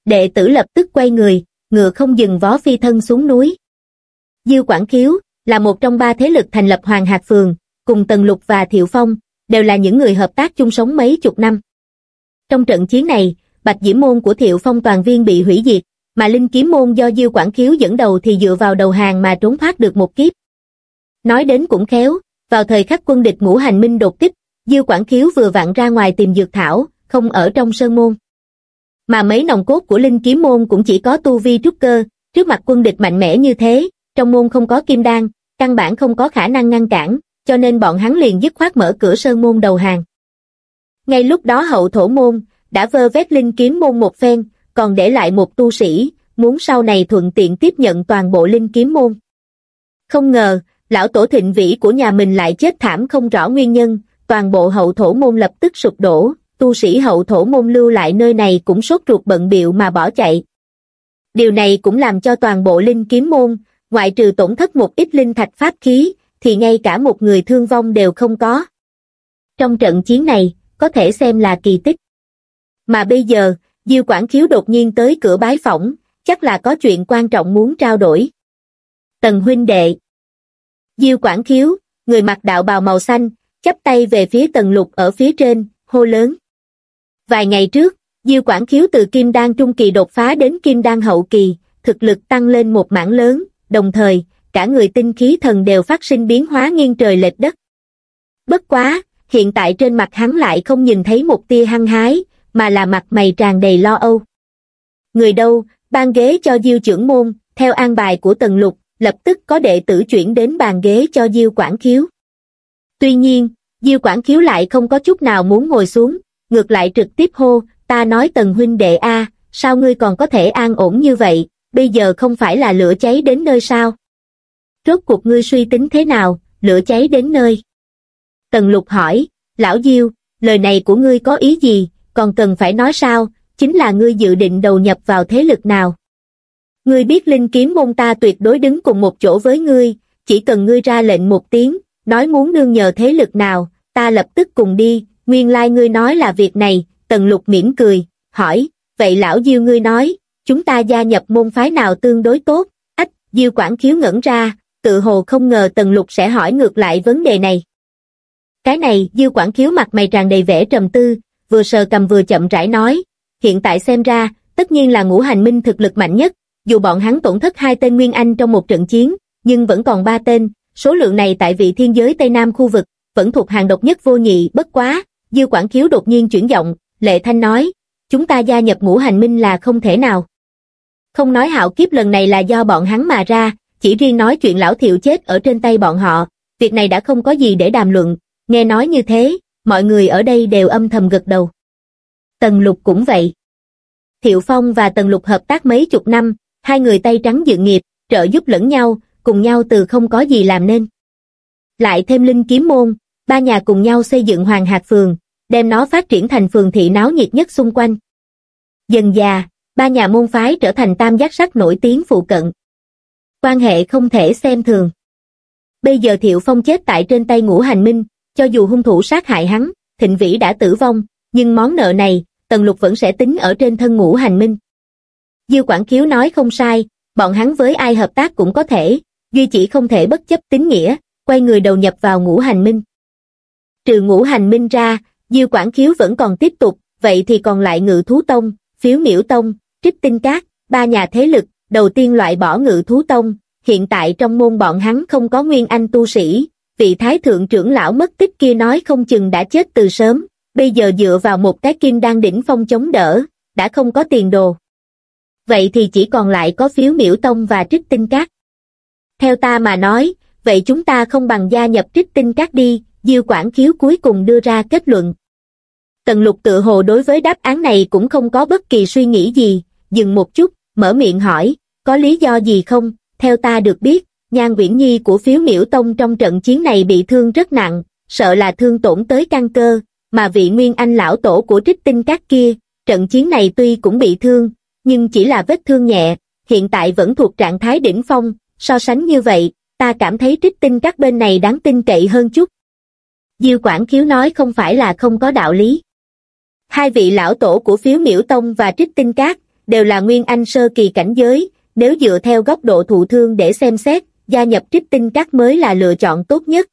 Đệ tử lập tức quay người, ngựa không dừng vó phi thân xuống núi. Diêu Quảng Khiếu, là một trong ba thế lực thành lập Hoàng Hạc Phường, cùng Tần Lục và Thiệu Phong, đều là những người hợp tác chung sống mấy chục năm. Trong trận chiến này, Bạch Diễm Môn của Thiệu Phong toàn viên bị hủy diệt, mà Linh Kiếm Môn do Diêu Quảng Khiếu dẫn đầu thì dựa vào đầu hàng mà trốn thoát được một kiếp. Nói đến cũng khéo, vào thời khắc quân địch ngũ hành minh đột kích, Diêu Quảng Khiếu vừa vặn ra ngoài tìm dược thảo, không ở trong sơn môn. Mà mấy nòng cốt của Linh Kiếm Môn cũng chỉ có tu vi trúc cơ, trước mặt quân địch mạnh mẽ như thế, trong môn không có kim đan, căn bản không có khả năng ngăn cản, cho nên bọn hắn liền dứt khoát mở cửa sơn môn đầu hàng. Ngay lúc đó hậu thổ môn, đã vơ vét linh kiếm môn một phen, còn để lại một tu sĩ, muốn sau này thuận tiện tiếp nhận toàn bộ linh kiếm môn. Không ngờ, lão tổ thịnh vĩ của nhà mình lại chết thảm không rõ nguyên nhân, toàn bộ hậu thổ môn lập tức sụp đổ, tu sĩ hậu thổ môn lưu lại nơi này cũng sốt ruột bận biệu mà bỏ chạy. Điều này cũng làm cho toàn bộ linh kiếm môn, ngoại trừ tổn thất một ít linh thạch pháp khí, thì ngay cả một người thương vong đều không có. Trong trận chiến này, có thể xem là kỳ tích. Mà bây giờ, Diêu Quảng Khiếu đột nhiên tới cửa bái phỏng, chắc là có chuyện quan trọng muốn trao đổi. Tần huynh đệ Diêu Quảng Khiếu, người mặc đạo bào màu xanh, chắp tay về phía tần lục ở phía trên, hô lớn. Vài ngày trước, Diêu Quảng Khiếu từ Kim Đan Trung Kỳ đột phá đến Kim Đan Hậu Kỳ, thực lực tăng lên một mảng lớn, đồng thời, cả người tinh khí thần đều phát sinh biến hóa nghiêng trời lệch đất. Bất quá, hiện tại trên mặt hắn lại không nhìn thấy một tia hăng hái, mà là mặt mày tràn đầy lo âu. Người đâu, ban ghế cho Diêu trưởng môn, theo an bài của Tần Lục, lập tức có đệ tử chuyển đến bàn ghế cho Diêu Quảng Khiếu. Tuy nhiên, Diêu Quảng Khiếu lại không có chút nào muốn ngồi xuống, ngược lại trực tiếp hô, ta nói Tần huynh đệ A, sao ngươi còn có thể an ổn như vậy, bây giờ không phải là lửa cháy đến nơi sao? Rốt cuộc ngươi suy tính thế nào, lửa cháy đến nơi? Tần lục hỏi, lão Diêu, lời này của ngươi có ý gì, còn cần phải nói sao, chính là ngươi dự định đầu nhập vào thế lực nào? Ngươi biết linh kiếm môn ta tuyệt đối đứng cùng một chỗ với ngươi, chỉ cần ngươi ra lệnh một tiếng, nói muốn nương nhờ thế lực nào, ta lập tức cùng đi, nguyên lai like ngươi nói là việc này, tần lục mỉm cười, hỏi, vậy lão Diêu ngươi nói, chúng ta gia nhập môn phái nào tương đối tốt, ách, Diêu Quảng Khiếu ngẩn ra, tự hồ không ngờ Tần Lục sẽ hỏi ngược lại vấn đề này. Cái này, Diêu Quảng Khiếu mặt mày tràn đầy vẻ trầm tư, vừa sờ cầm vừa chậm rãi nói, hiện tại xem ra, tất nhiên là ngũ hành minh thực lực mạnh nhất, dù bọn hắn tổn thất hai tên Nguyên Anh trong một trận chiến, nhưng vẫn còn ba tên, số lượng này tại vị thiên giới Tây Nam khu vực, vẫn thuộc hàng độc nhất vô nhị, bất quá, dư Quảng Khiếu đột nhiên chuyển giọng, Lệ Thanh nói, chúng ta gia nhập ngũ hành minh là không thể nào. Không nói hạo kiếp lần này là do bọn hắn mà ra, chỉ riêng nói chuyện lão thiệu chết ở trên tay bọn họ, việc này đã không có gì để đàm luận, nghe nói như thế, mọi người ở đây đều âm thầm gật đầu. Tần Lục cũng vậy. Thiệu Phong và Tần Lục hợp tác mấy chục năm, hai người tay trắng dự nghiệp, trợ giúp lẫn nhau, cùng nhau từ không có gì làm nên. Lại thêm linh kiếm môn, ba nhà cùng nhau xây dựng Hoàng Hạc Phường, đem nó phát triển thành phường thị náo nhiệt nhất xung quanh. Dần già, ba nhà môn phái trở thành tam giác sắc nổi tiếng phụ cận. Quan hệ không thể xem thường. Bây giờ Thiệu Phong chết tại trên tay ngũ hành minh, cho dù hung thủ sát hại hắn, Thịnh Vĩ đã tử vong, nhưng món nợ này, Tần Lục vẫn sẽ tính ở trên thân ngũ hành minh. Diêu Quảng Khiếu nói không sai, bọn hắn với ai hợp tác cũng có thể, duy chỉ không thể bất chấp tính nghĩa, quay người đầu nhập vào ngũ hành minh. Trừ ngũ hành minh ra, Diêu Quảng Khiếu vẫn còn tiếp tục, vậy thì còn lại ngự thú tông, phiếu miễu tông, trích tinh cát, ba nhà thế lực, đầu tiên loại bỏ ngự thú tông, hiện tại trong môn bọn hắn không có nguyên anh tu sĩ, vị thái thượng trưởng lão mất tích kia nói không chừng đã chết từ sớm, bây giờ dựa vào một cái kim đang đỉnh phong chống đỡ, đã không có tiền đồ. Vậy thì chỉ còn lại có phiếu miễu tông và trích tinh cát. Theo ta mà nói, vậy chúng ta không bằng gia nhập trích tinh cát đi, Diêu Quảng Khiếu cuối cùng đưa ra kết luận. Tần lục tự hồ đối với đáp án này cũng không có bất kỳ suy nghĩ gì, dừng một chút, mở miệng hỏi, có lý do gì không, theo ta được biết, Nhan Nguyễn Nhi của phiếu miễu tông trong trận chiến này bị thương rất nặng, sợ là thương tổn tới căn cơ, mà vị Nguyên Anh lão tổ của trích tinh các kia, trận chiến này tuy cũng bị thương, nhưng chỉ là vết thương nhẹ, hiện tại vẫn thuộc trạng thái đỉnh phong, so sánh như vậy, ta cảm thấy trích tinh các bên này đáng tin cậy hơn chút. Diêu Quảng Khiếu nói không phải là không có đạo lý. Hai vị lão tổ của phiếu miễu tông và trích tinh các đều là nguyên anh sơ kỳ cảnh giới, nếu dựa theo góc độ thụ thương để xem xét, gia nhập trích tinh các mới là lựa chọn tốt nhất.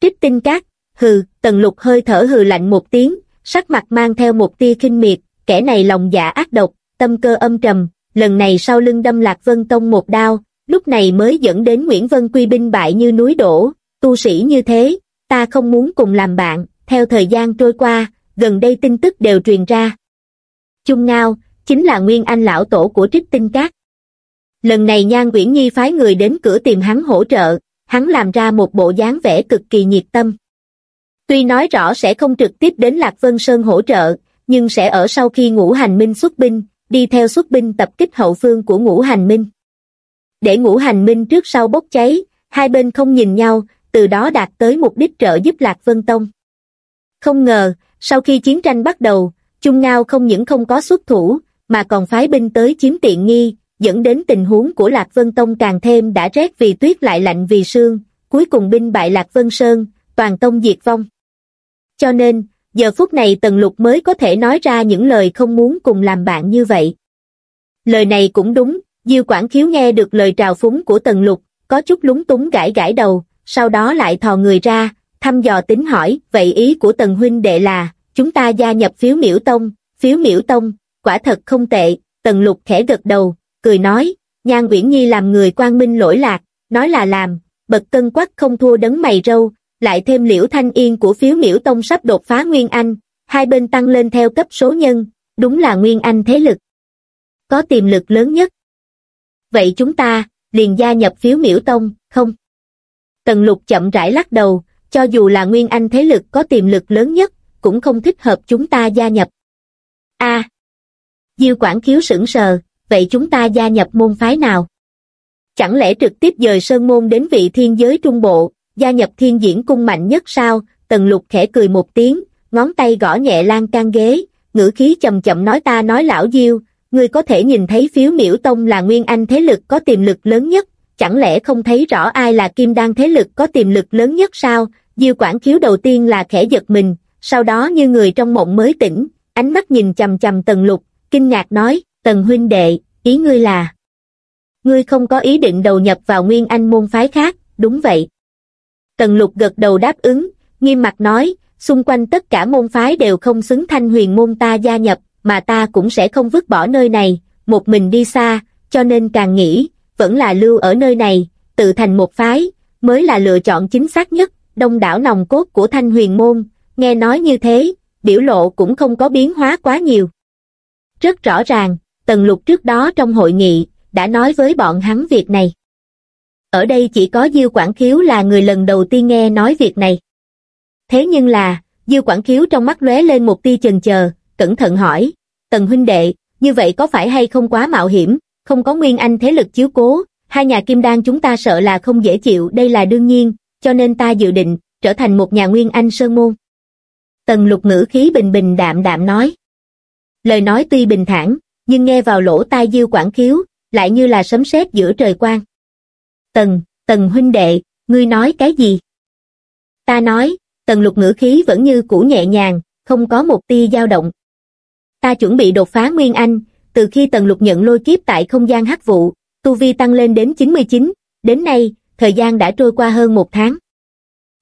Trích tinh các hừ, tần lục hơi thở hừ lạnh một tiếng, sắc mặt mang theo một tia kinh miệt, kẻ này lòng dạ ác độc, tâm cơ âm trầm, lần này sau lưng đâm Lạc Vân Tông một đao, lúc này mới dẫn đến Nguyễn Vân Quy binh bại như núi đổ, tu sĩ như thế, ta không muốn cùng làm bạn, theo thời gian trôi qua, gần đây tin tức đều truyền ra. Chung Ngao, chính là Nguyên Anh lão tổ của Trích Tinh Cát. Lần này Nhan Uyển Nhi phái người đến cửa tìm hắn hỗ trợ, hắn làm ra một bộ dáng vẻ cực kỳ nhiệt tâm. Tuy nói rõ sẽ không trực tiếp đến Lạc Vân Sơn hỗ trợ, nhưng sẽ ở sau khi ngũ hành minh xuất binh, đi theo xuất binh tập kích hậu phương của ngũ hành minh. Để ngũ hành minh trước sau bốc cháy, hai bên không nhìn nhau, từ đó đạt tới mục đích trợ giúp Lạc Vân Tông. Không ngờ, sau khi chiến tranh bắt đầu, Trung Ngao không những không có xuất thủ, mà còn phái binh tới chiếm tiện nghi, dẫn đến tình huống của Lạc Vân Tông càng thêm đã rét vì tuyết lại lạnh vì sương, cuối cùng binh bại Lạc Vân Sơn, toàn tông diệt vong. Cho nên, giờ phút này Tần Lục mới có thể nói ra những lời không muốn cùng làm bạn như vậy. Lời này cũng đúng, Diêu Quảng Khiếu nghe được lời trào phúng của Tần Lục, có chút lúng túng gãi gãi đầu, sau đó lại thò người ra, thăm dò tính hỏi, vậy ý của Tần Huynh đệ là, chúng ta gia nhập phiếu miễu tông, phiếu miễu tông, quả thật không tệ, Tần Lục khẽ gật đầu, cười nói, Nhan Uyển Nhi làm người quan minh lỗi lạc, nói là làm, bật cân quắc không thua đấng mày râu, lại thêm liễu thanh yên của phiếu miễu tông sắp đột phá Nguyên Anh, hai bên tăng lên theo cấp số nhân, đúng là Nguyên Anh thế lực. Có tiềm lực lớn nhất. Vậy chúng ta, liền gia nhập phiếu miễu tông, không? Tần lục chậm rãi lắc đầu, cho dù là Nguyên Anh thế lực có tiềm lực lớn nhất, cũng không thích hợp chúng ta gia nhập. A. Diêu Quảng Khiếu sững sờ, vậy chúng ta gia nhập môn phái nào? Chẳng lẽ trực tiếp dời Sơn Môn đến vị thiên giới trung bộ, gia nhập thiên diễn cung mạnh nhất sao? Tần lục khẽ cười một tiếng, ngón tay gõ nhẹ lan can ghế, ngữ khí chậm chậm nói ta nói lão Diêu, ngươi có thể nhìn thấy phiếu miễu tông là nguyên anh thế lực có tiềm lực lớn nhất, chẳng lẽ không thấy rõ ai là kim đan thế lực có tiềm lực lớn nhất sao? Diêu Quảng Khiếu đầu tiên là khẽ giật mình, sau đó như người trong mộng mới tỉnh, ánh mắt nhìn chầm chầm Tần Lục, kinh ngạc nói, Tần huynh đệ, ý ngươi là... Ngươi không có ý định đầu nhập vào Nguyên Anh môn phái khác, đúng vậy. Tần Lục gật đầu đáp ứng, nghiêm mặt nói, xung quanh tất cả môn phái đều không xứng thanh huyền môn ta gia nhập, mà ta cũng sẽ không vứt bỏ nơi này, một mình đi xa, cho nên càng nghĩ, vẫn là lưu ở nơi này, tự thành một phái, mới là lựa chọn chính xác nhất, đông đảo nòng cốt của thanh huyền môn, nghe nói như thế, biểu lộ cũng không có biến hóa quá nhiều. Rất rõ ràng, Tần Lục trước đó trong hội nghị, đã nói với bọn hắn việc này. Ở đây chỉ có Diêu Quảng Khiếu là người lần đầu tiên nghe nói việc này. Thế nhưng là, Diêu Quảng Khiếu trong mắt lóe lên một tia chần chờ, cẩn thận hỏi, Tần huynh đệ, như vậy có phải hay không quá mạo hiểm, không có Nguyên Anh thế lực chiếu cố, hai nhà kim đan chúng ta sợ là không dễ chịu, đây là đương nhiên, cho nên ta dự định, trở thành một nhà Nguyên Anh sơn môn. Tần lục ngữ khí bình bình đạm đạm nói. Lời nói tuy bình thản, nhưng nghe vào lỗ tai diêu quảng khiếu, lại như là sấm sét giữa trời quang. Tần, tần huynh đệ, ngươi nói cái gì? Ta nói, tần lục ngữ khí vẫn như cũ nhẹ nhàng, không có một tia dao động. Ta chuẩn bị đột phá Nguyên Anh, từ khi tần lục nhận lôi kiếp tại không gian hắc vụ, tu vi tăng lên đến 99, đến nay, thời gian đã trôi qua hơn một tháng.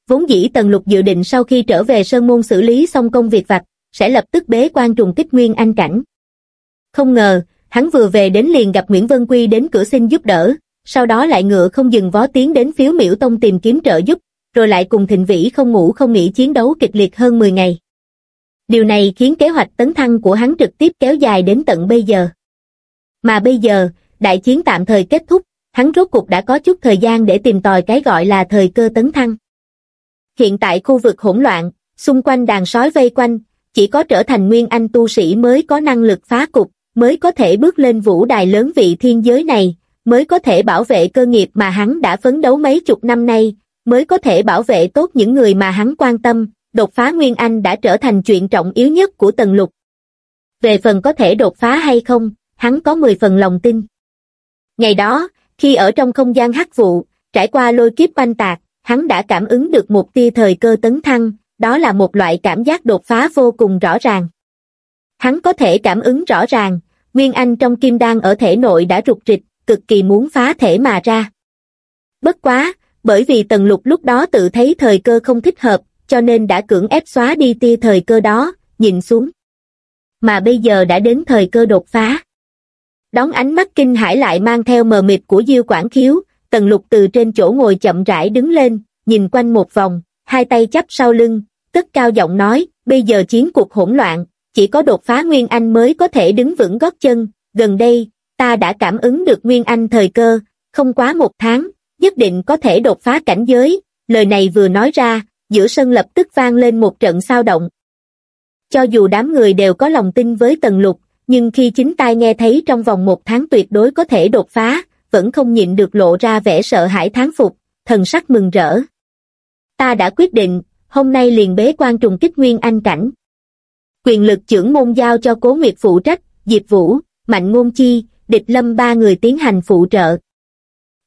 Vốn dĩ tần lục dự định sau khi trở về Sơn Môn xử lý xong công việc vặt, sẽ lập tức bế quan trùng kích Nguyên Anh cảnh. Không ngờ, hắn vừa về đến liền gặp Nguyễn Vân Quy đến cửa xin giúp đỡ, sau đó lại ngựa không dừng vó tiến đến phiếu miễu tông tìm kiếm trợ giúp, rồi lại cùng Thịnh Vĩ không ngủ không nghỉ chiến đấu kịch liệt hơn 10 ngày. Điều này khiến kế hoạch tấn thăng của hắn trực tiếp kéo dài đến tận bây giờ. Mà bây giờ, đại chiến tạm thời kết thúc, hắn rốt cục đã có chút thời gian để tìm tòi cái gọi là thời cơ tấn thăng. Hiện tại khu vực hỗn loạn, xung quanh đàn sói vây quanh, chỉ có trở thành nguyên anh tu sĩ mới có năng lực phá cục, mới có thể bước lên vũ đài lớn vị thiên giới này, mới có thể bảo vệ cơ nghiệp mà hắn đã phấn đấu mấy chục năm nay, mới có thể bảo vệ tốt những người mà hắn quan tâm, đột phá Nguyên Anh đã trở thành chuyện trọng yếu nhất của Tần Lục. Về phần có thể đột phá hay không, hắn có 10 phần lòng tin. Ngày đó, khi ở trong không gian hắc vụ, trải qua lôi kiếp banh tạc, hắn đã cảm ứng được một tia thời cơ tấn thăng, đó là một loại cảm giác đột phá vô cùng rõ ràng. Hắn có thể cảm ứng rõ ràng, Nguyên Anh trong kim đan ở thể nội đã rụt rịch, cực kỳ muốn phá thể mà ra. Bất quá, bởi vì tần lục lúc đó tự thấy thời cơ không thích hợp, cho nên đã cưỡng ép xóa đi tia thời cơ đó, nhìn xuống. Mà bây giờ đã đến thời cơ đột phá. Đón ánh mắt kinh hãi lại mang theo mờ mịt của Diêu Quảng Khiếu, tần lục từ trên chỗ ngồi chậm rãi đứng lên, nhìn quanh một vòng, hai tay chắp sau lưng, cất cao giọng nói, bây giờ chiến cuộc hỗn loạn, chỉ có đột phá Nguyên Anh mới có thể đứng vững gót chân, gần đây, ta đã cảm ứng được Nguyên Anh thời cơ, không quá một tháng, nhất định có thể đột phá cảnh giới, lời này vừa nói ra, giữa sân lập tức vang lên một trận sao động. Cho dù đám người đều có lòng tin với Tần Lục, nhưng khi chính tai nghe thấy trong vòng một tháng tuyệt đối có thể đột phá, vẫn không nhịn được lộ ra vẻ sợ hãi tháng phục, thần sắc mừng rỡ. Ta đã quyết định, hôm nay liền bế quan trùng kích nguyên anh cảnh. Quyền lực trưởng môn giao cho Cố Nguyệt phụ trách, Diệp Vũ, Mạnh Ngôn Chi, Địch Lâm ba người tiến hành phụ trợ.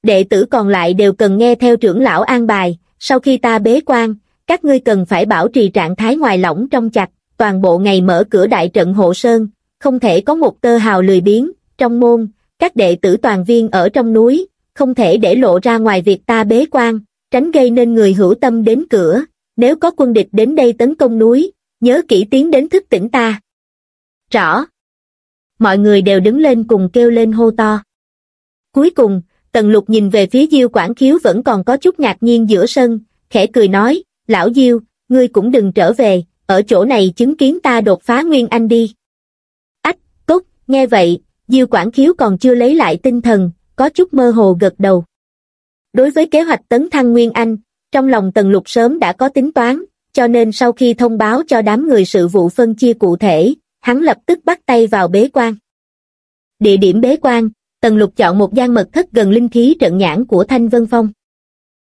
Đệ tử còn lại đều cần nghe theo trưởng lão an bài, sau khi ta bế quan, các ngươi cần phải bảo trì trạng thái ngoài lỏng trong chặt, toàn bộ ngày mở cửa đại trận hộ sơn, không thể có một tơ hào lười biếng, trong môn, các đệ tử toàn viên ở trong núi, không thể để lộ ra ngoài việc ta bế quan, tránh gây nên người hữu tâm đến cửa, nếu có quân địch đến đây tấn công núi, nhớ kỹ tiến đến thức tỉnh ta. Rõ. Mọi người đều đứng lên cùng kêu lên hô to. Cuối cùng, Tần Lục nhìn về phía Diêu Quảng Khiếu vẫn còn có chút ngạc nhiên giữa sân, khẽ cười nói, lão Diêu, ngươi cũng đừng trở về, ở chỗ này chứng kiến ta đột phá Nguyên Anh đi. Ách, cốt, nghe vậy, Diêu Quảng Khiếu còn chưa lấy lại tinh thần, có chút mơ hồ gật đầu. Đối với kế hoạch tấn thăng Nguyên Anh, trong lòng Tần Lục sớm đã có tính toán, cho nên sau khi thông báo cho đám người sự vụ phân chia cụ thể, hắn lập tức bắt tay vào bế quan. Địa điểm bế quan, Tần Lục chọn một gian mật thất gần linh khí trận nhãn của Thanh Vân Phong.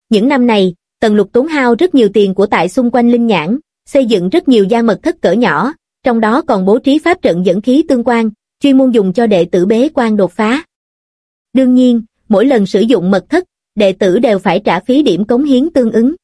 Những năm này, Tần Lục tốn hao rất nhiều tiền của tại xung quanh linh nhãn, xây dựng rất nhiều gian mật thất cỡ nhỏ, trong đó còn bố trí pháp trận dẫn khí tương quan, chuyên môn dùng cho đệ tử bế quan đột phá. Đương nhiên, mỗi lần sử dụng mật thất, đệ tử đều phải trả phí điểm cống hiến tương ứng.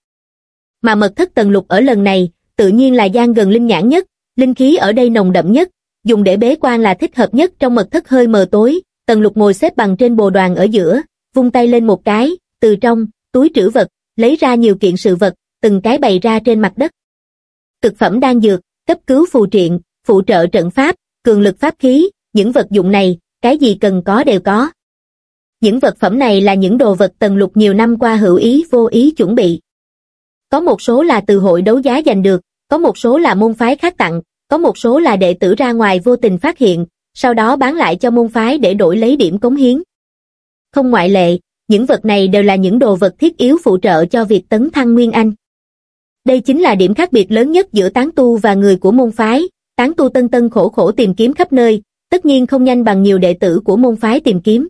Mà mật thất tần lục ở lần này, tự nhiên là gian gần linh nhãn nhất, linh khí ở đây nồng đậm nhất, dùng để bế quan là thích hợp nhất trong mật thất hơi mờ tối, tần lục ngồi xếp bằng trên bồ đoàn ở giữa, vung tay lên một cái, từ trong, túi trữ vật, lấy ra nhiều kiện sự vật, từng cái bày ra trên mặt đất. Thực phẩm đan dược, cấp cứu phù triện, phụ trợ trận pháp, cường lực pháp khí, những vật dụng này, cái gì cần có đều có. Những vật phẩm này là những đồ vật tần lục nhiều năm qua hữu ý vô ý chuẩn bị. Có một số là từ hội đấu giá giành được, có một số là môn phái khác tặng, có một số là đệ tử ra ngoài vô tình phát hiện, sau đó bán lại cho môn phái để đổi lấy điểm cống hiến. Không ngoại lệ, những vật này đều là những đồ vật thiết yếu phụ trợ cho việc tấn thăng Nguyên Anh. Đây chính là điểm khác biệt lớn nhất giữa tán tu và người của môn phái, tán tu tân tân khổ khổ tìm kiếm khắp nơi, tất nhiên không nhanh bằng nhiều đệ tử của môn phái tìm kiếm.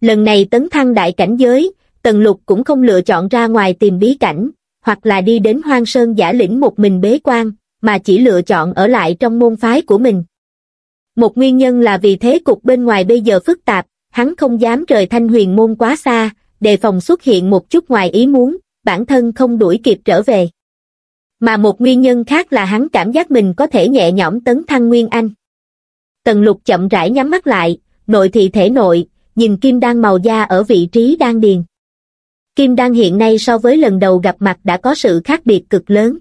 Lần này tấn thăng đại cảnh giới, Tần Lục cũng không lựa chọn ra ngoài tìm bí cảnh, hoặc là đi đến hoang sơn giả lĩnh một mình bế quan, mà chỉ lựa chọn ở lại trong môn phái của mình. Một nguyên nhân là vì thế cục bên ngoài bây giờ phức tạp, hắn không dám rời thanh huyền môn quá xa, đề phòng xuất hiện một chút ngoài ý muốn, bản thân không đuổi kịp trở về. Mà một nguyên nhân khác là hắn cảm giác mình có thể nhẹ nhõm tấn thăng Nguyên Anh. Tần lục chậm rãi nhắm mắt lại, nội thị thể nội, nhìn kim đan màu da ở vị trí đan điền. Kim đan hiện nay so với lần đầu gặp mặt đã có sự khác biệt cực lớn.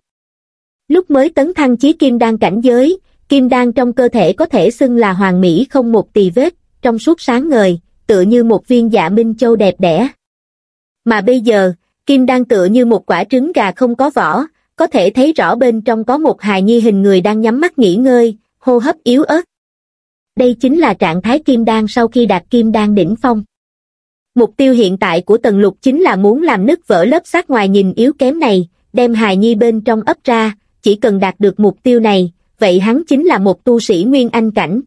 Lúc mới tấn thăng chí kim đan cảnh giới, kim đan trong cơ thể có thể xưng là hoàng mỹ không một tì vết, trong suốt sáng ngời, tựa như một viên dạ minh châu đẹp đẽ. Mà bây giờ, kim đan tựa như một quả trứng gà không có vỏ, có thể thấy rõ bên trong có một hài nhi hình người đang nhắm mắt nghỉ ngơi, hô hấp yếu ớt. Đây chính là trạng thái kim đan sau khi đạt kim đan đỉnh phong. Mục tiêu hiện tại của Tần Lục chính là muốn làm nứt vỡ lớp xác ngoài nhìn yếu kém này, đem hài nhi bên trong ấp ra, chỉ cần đạt được mục tiêu này, vậy hắn chính là một tu sĩ nguyên anh cảnh.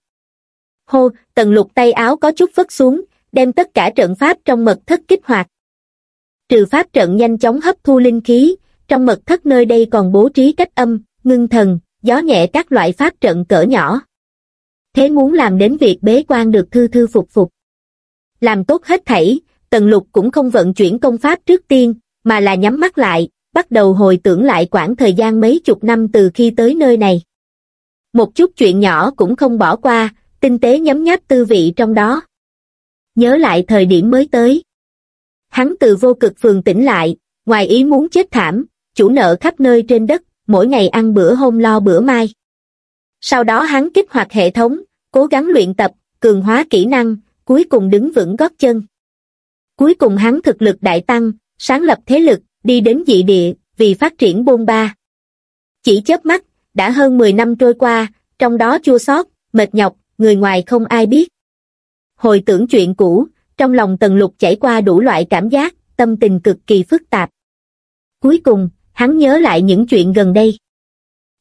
Hô, Tần Lục tay áo có chút vất xuống, đem tất cả trận pháp trong mật thất kích hoạt. Trừ pháp trận nhanh chóng hấp thu linh khí, trong mật thất nơi đây còn bố trí cách âm, ngưng thần, gió nhẹ các loại pháp trận cỡ nhỏ. Thế muốn làm đến việc bế quan được thư thư phục phục. Làm tốt hết thảy, Tần Lục cũng không vận chuyển công pháp trước tiên, mà là nhắm mắt lại, bắt đầu hồi tưởng lại quãng thời gian mấy chục năm từ khi tới nơi này. Một chút chuyện nhỏ cũng không bỏ qua, tinh tế nhấm nháp tư vị trong đó. Nhớ lại thời điểm mới tới. Hắn từ vô cực phường tỉnh lại, ngoài ý muốn chết thảm, chủ nợ khắp nơi trên đất, mỗi ngày ăn bữa hôm lo bữa mai. Sau đó hắn kích hoạt hệ thống, cố gắng luyện tập, cường hóa kỹ năng, cuối cùng đứng vững gót chân. Cuối cùng hắn thực lực đại tăng, sáng lập thế lực, đi đến dị địa, vì phát triển bôn ba. Chỉ chớp mắt, đã hơn 10 năm trôi qua, trong đó chua xót, mệt nhọc, người ngoài không ai biết. Hồi tưởng chuyện cũ, trong lòng tần lục chảy qua đủ loại cảm giác, tâm tình cực kỳ phức tạp. Cuối cùng, hắn nhớ lại những chuyện gần đây.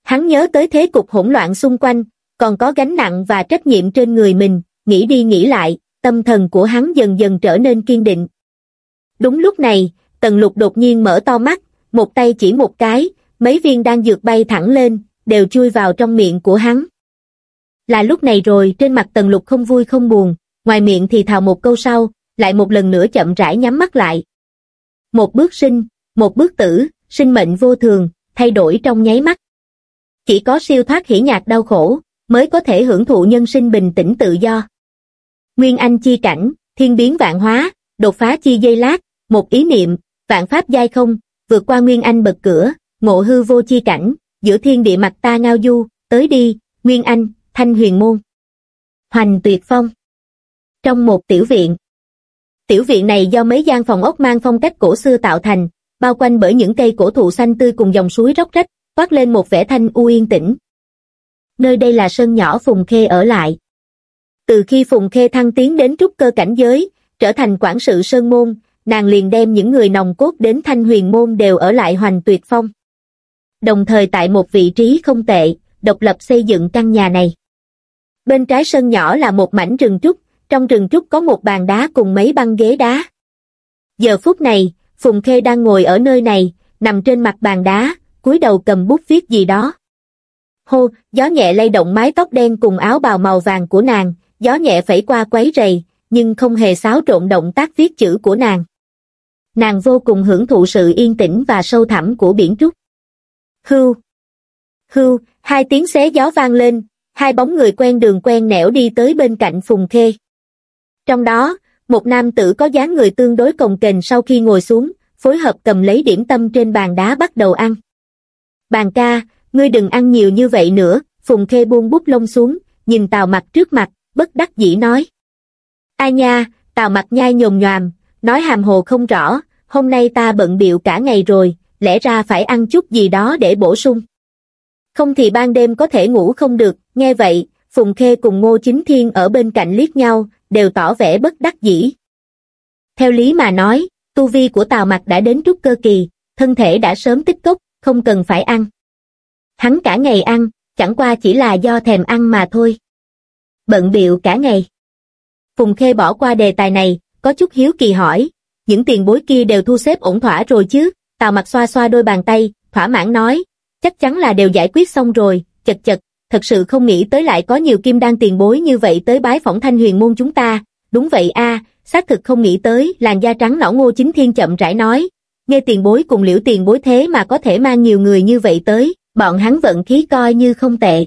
Hắn nhớ tới thế cục hỗn loạn xung quanh, còn có gánh nặng và trách nhiệm trên người mình, nghĩ đi nghĩ lại, tâm thần của hắn dần dần trở nên kiên định. Đúng lúc này, tần lục đột nhiên mở to mắt, một tay chỉ một cái, mấy viên đang dược bay thẳng lên, đều chui vào trong miệng của hắn. Là lúc này rồi trên mặt tần lục không vui không buồn, ngoài miệng thì thào một câu sau, lại một lần nữa chậm rãi nhắm mắt lại. Một bước sinh, một bước tử, sinh mệnh vô thường, thay đổi trong nháy mắt. Chỉ có siêu thoát hỉ nhạc đau khổ, mới có thể hưởng thụ nhân sinh bình tĩnh tự do. Nguyên Anh chi cảnh, thiên biến vạn hóa, đột phá chi dây lát, một ý niệm, vạn pháp giai không, vượt qua Nguyên Anh bật cửa, ngộ hư vô chi cảnh, giữa thiên địa mặt ta ngao du, tới đi, Nguyên Anh, Thanh Huyền Môn. Hoành Tuyệt Phong Trong một tiểu viện Tiểu viện này do mấy gian phòng ốc mang phong cách cổ xưa tạo thành, bao quanh bởi những cây cổ thụ xanh tươi cùng dòng suối róc rách, toát lên một vẻ thanh u yên tĩnh. Nơi đây là sân nhỏ Phùng Khê ở lại. Từ khi Phùng Khê thăng tiến đến trúc cơ cảnh giới, trở thành quản sự sơn môn, nàng liền đem những người nòng cốt đến thanh huyền môn đều ở lại hoành tuyệt phong. Đồng thời tại một vị trí không tệ, độc lập xây dựng căn nhà này. Bên trái sân nhỏ là một mảnh rừng trúc, trong rừng trúc có một bàn đá cùng mấy băng ghế đá. Giờ phút này, Phùng Khê đang ngồi ở nơi này, nằm trên mặt bàn đá, cúi đầu cầm bút viết gì đó. Hô, gió nhẹ lay động mái tóc đen cùng áo bào màu vàng của nàng, gió nhẹ phẩy qua quấy rầy, nhưng không hề xáo trộn động tác viết chữ của nàng. Nàng vô cùng hưởng thụ sự yên tĩnh và sâu thẳm của biển trúc. Hưu. Hưu, hai tiếng xé gió vang lên, hai bóng người quen đường quen nẻo đi tới bên cạnh Phùng Khê. Trong đó, một nam tử có dáng người tương đối cồng kềnh sau khi ngồi xuống, phối hợp cầm lấy điểm tâm trên bàn đá bắt đầu ăn. Bàn ca, ngươi đừng ăn nhiều như vậy nữa, Phùng Khê buông bút lông xuống, nhìn Tào mặt trước mặt, bất đắc dĩ nói. Ai nha, Tào mặt nhai nhồm nhòm, nói hàm hồ không rõ, hôm nay ta bận biệu cả ngày rồi, lẽ ra phải ăn chút gì đó để bổ sung. Không thì ban đêm có thể ngủ không được, nghe vậy, Phùng Khê cùng Ngô Chính Thiên ở bên cạnh liếc nhau, đều tỏ vẻ bất đắc dĩ. Theo lý mà nói, tu vi của Tào Mặc đã đến trúc cơ kỳ, thân thể đã sớm tích cốc, không cần phải ăn. Hắn cả ngày ăn, chẳng qua chỉ là do thèm ăn mà thôi. Bận biệu cả ngày. Phùng Khê bỏ qua đề tài này, có chút hiếu kỳ hỏi, những tiền bối kia đều thu xếp ổn thỏa rồi chứ, Tào mặt xoa xoa đôi bàn tay, thỏa mãn nói, chắc chắn là đều giải quyết xong rồi, chật chật, thật sự không nghĩ tới lại có nhiều kim đan tiền bối như vậy tới bái phỏng thanh huyền môn chúng ta, đúng vậy a xác thực không nghĩ tới, làn da trắng nõn ngô chính thiên chậm rãi nói, nghe tiền bối cùng liễu tiền bối thế mà có thể mang nhiều người như vậy tới, bọn hắn vận khí coi như không tệ.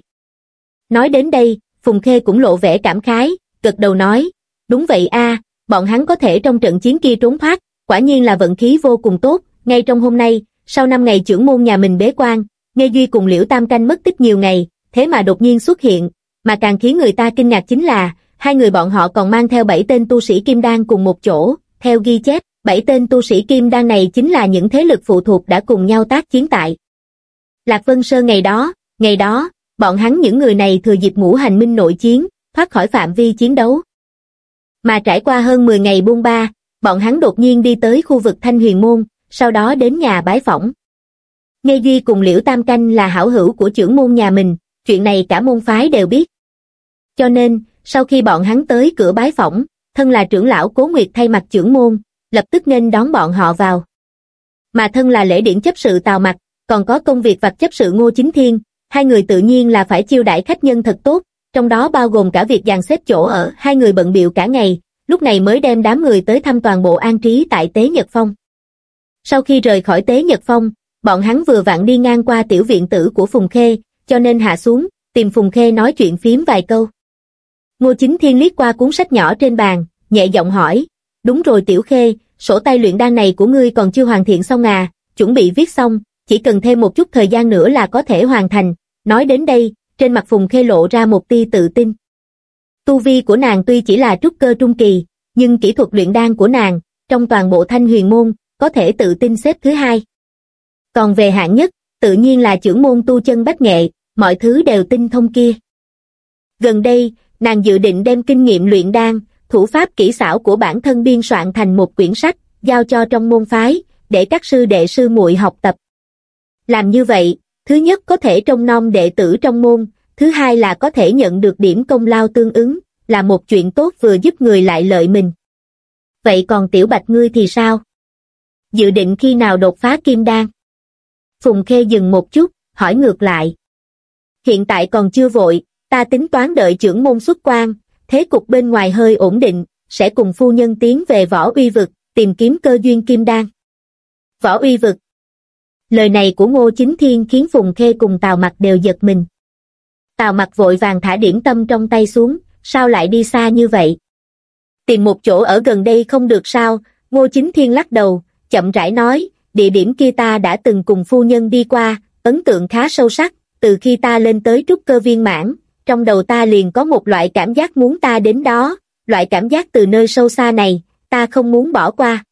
Nói đến đây, Phùng Khê cũng lộ vẻ cảm khái, gật đầu nói, đúng vậy a bọn hắn có thể trong trận chiến kia trốn thoát, quả nhiên là vận khí vô cùng tốt, ngay trong hôm nay, sau năm ngày trưởng môn nhà mình bế quan, Nghe Duy cùng Liễu Tam Canh mất tích nhiều ngày, thế mà đột nhiên xuất hiện, mà càng khiến người ta kinh ngạc chính là, hai người bọn họ còn mang theo bảy tên tu sĩ Kim Đan cùng một chỗ, theo ghi chép, bảy tên tu sĩ Kim Đan này chính là những thế lực phụ thuộc đã cùng nhau tác chiến tại. Lạc Vân sơ ngày đó, ngày đó, bọn hắn những người này thừa dịp ngũ hành minh nội chiến, thoát khỏi phạm vi chiến đấu. Mà trải qua hơn 10 ngày buông ba, bọn hắn đột nhiên đi tới khu vực Thanh Huyền Môn, sau đó đến nhà bái phỏng. ngay Duy cùng Liễu Tam Canh là hảo hữu của trưởng môn nhà mình, chuyện này cả môn phái đều biết. Cho nên, sau khi bọn hắn tới cửa bái phỏng, thân là trưởng lão Cố Nguyệt thay mặt trưởng môn, lập tức nên đón bọn họ vào. Mà thân là lễ điển chấp sự tào mặt, còn có công việc vặt chấp sự Ngô Chính Thiên, hai người tự nhiên là phải chiêu đãi khách nhân thật tốt, trong đó bao gồm cả việc dàn xếp chỗ ở, hai người bận biệu cả ngày, lúc này mới đem đám người tới thăm toàn bộ an trí tại Tế Nhật Phong. Sau khi rời khỏi Tế Nhật Phong, bọn hắn vừa vặn đi ngang qua tiểu viện tử của Phùng Khê, cho nên hạ xuống, tìm Phùng Khê nói chuyện phím vài câu. Ngô Chính Thiên liếc qua cuốn sách nhỏ trên bàn, nhẹ giọng hỏi, đúng rồi Tiểu Khê, sổ tay luyện đan này của ngươi còn chưa hoàn thiện xong à, chuẩn bị viết xong, chỉ cần thêm một chút thời gian nữa là có thể hoàn thành. Nói đến đây, trên mặt Phùng Khê lộ ra một tia tự tin. Tu vi của nàng tuy chỉ là trúc cơ trung kỳ, nhưng kỹ thuật luyện đan của nàng, trong toàn bộ thanh huyền môn, có thể tự tin xếp thứ hai. Còn về hạng nhất, tự nhiên là trưởng môn tu chân bách nghệ, mọi thứ đều tinh thông kia. Gần đây, nàng dự định đem kinh nghiệm luyện đan, thủ pháp kỹ xảo của bản thân biên soạn thành một quyển sách, giao cho trong môn phái, để các sư đệ sư muội học tập. Làm như vậy, thứ nhất có thể trông nom đệ tử trong môn, thứ hai là có thể nhận được điểm công lao tương ứng, là một chuyện tốt vừa giúp người lại lợi mình. Vậy còn tiểu bạch ngươi thì sao? Dự định khi nào đột phá kim đan? Phùng Khê dừng một chút, hỏi ngược lại. Hiện tại còn chưa vội, ta tính toán đợi trưởng môn xuất quan, thế cục bên ngoài hơi ổn định, sẽ cùng phu nhân tiến về võ uy vực, tìm kiếm cơ duyên kim đan. Võ uy vực. Lời này của Ngô Chính Thiên khiến Phùng Khê cùng Tào Mặc đều giật mình. Tào Mặc vội vàng thả điểm tâm trong tay xuống, sao lại đi xa như vậy? Tìm một chỗ ở gần đây không được sao, Ngô Chính Thiên lắc đầu, chậm rãi nói, địa điểm kia ta đã từng cùng phu nhân đi qua, ấn tượng khá sâu sắc, từ khi ta lên tới trúc cơ viên mãn, trong đầu ta liền có một loại cảm giác muốn ta đến đó, loại cảm giác từ nơi sâu xa này, ta không muốn bỏ qua.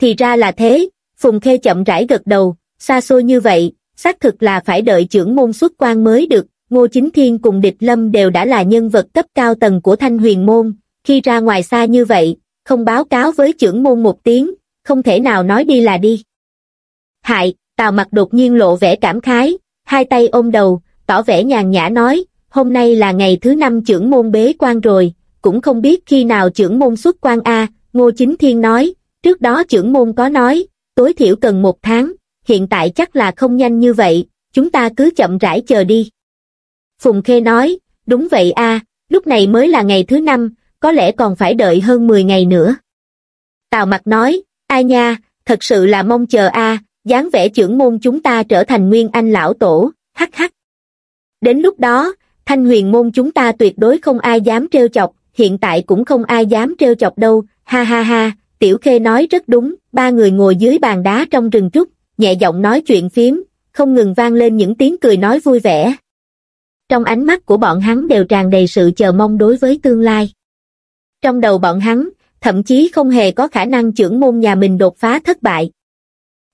Thì ra là thế, Phùng Khê chậm rãi gật đầu, xa xôi như vậy, xác thực là phải đợi trưởng môn xuất quan mới được, Ngô Chính Thiên cùng Địch Lâm đều đã là nhân vật cấp cao tầng của Thanh Huyền Môn, khi ra ngoài xa như vậy, không báo cáo với trưởng môn một tiếng, không thể nào nói đi là đi. Hại, Tào mặt đột nhiên lộ vẻ cảm khái, hai tay ôm đầu, tỏ vẻ nhàn nhã nói, hôm nay là ngày thứ năm trưởng môn bế quan rồi, cũng không biết khi nào trưởng môn xuất quan A, Ngô Chính Thiên nói, trước đó trưởng môn có nói, tối thiểu cần một tháng, hiện tại chắc là không nhanh như vậy, chúng ta cứ chậm rãi chờ đi. Phùng Khê nói, đúng vậy a, lúc này mới là ngày thứ năm, có lẽ còn phải đợi hơn 10 ngày nữa. Tào Mặc nói, ai nha, thật sự là mong chờ a, dáng vẻ trưởng môn chúng ta trở thành nguyên anh lão tổ, hắc hắc. Đến lúc đó, thanh huyền môn chúng ta tuyệt đối không ai dám trêu chọc, hiện tại cũng không ai dám trêu chọc đâu, ha ha ha, tiểu khê nói rất đúng, ba người ngồi dưới bàn đá trong rừng trúc, nhẹ giọng nói chuyện phím, không ngừng vang lên những tiếng cười nói vui vẻ. Trong ánh mắt của bọn hắn đều tràn đầy sự chờ mong đối với tương lai. Trong đầu bọn hắn, thậm chí không hề có khả năng trưởng môn nhà mình đột phá thất bại.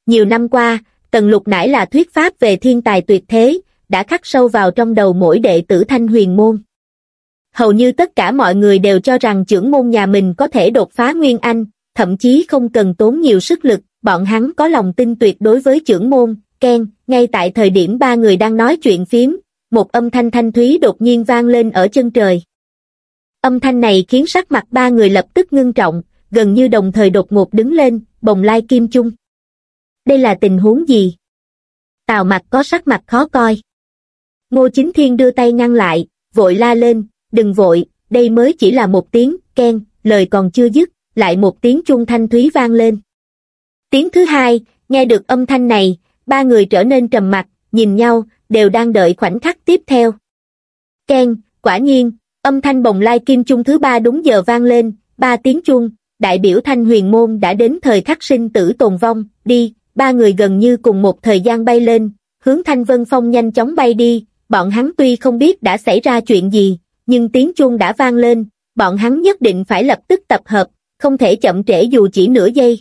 Nhiều năm qua, Tần Lục nãi là thuyết pháp về thiên tài tuyệt thế, đã khắc sâu vào trong đầu mỗi đệ tử thanh huyền môn. Hầu như tất cả mọi người đều cho rằng trưởng môn nhà mình có thể đột phá Nguyên Anh, thậm chí không cần tốn nhiều sức lực, bọn hắn có lòng tin tuyệt đối với trưởng môn, Ken, ngay tại thời điểm ba người đang nói chuyện phím, một âm thanh thanh thúy đột nhiên vang lên ở chân trời. Âm thanh này khiến sắc mặt ba người lập tức ngưng trọng, gần như đồng thời đột ngột đứng lên, bồng lai kim chung. Đây là tình huống gì? Tào mặt có sắc mặt khó coi. Ngô Chính Thiên đưa tay ngăn lại, vội la lên, đừng vội, đây mới chỉ là một tiếng, ken, lời còn chưa dứt, lại một tiếng chuông thanh thúy vang lên. Tiếng thứ hai, nghe được âm thanh này, ba người trở nên trầm mặc, nhìn nhau, đều đang đợi khoảnh khắc tiếp theo. Ken, quả nhiên, âm thanh bồng lai kim chung thứ ba đúng giờ vang lên, ba tiếng chuông, đại biểu thanh huyền môn đã đến thời khắc sinh tử tồn vong, đi, ba người gần như cùng một thời gian bay lên, hướng thanh vân phong nhanh chóng bay đi, bọn hắn tuy không biết đã xảy ra chuyện gì, nhưng tiếng chuông đã vang lên, bọn hắn nhất định phải lập tức tập hợp, không thể chậm trễ dù chỉ nửa giây.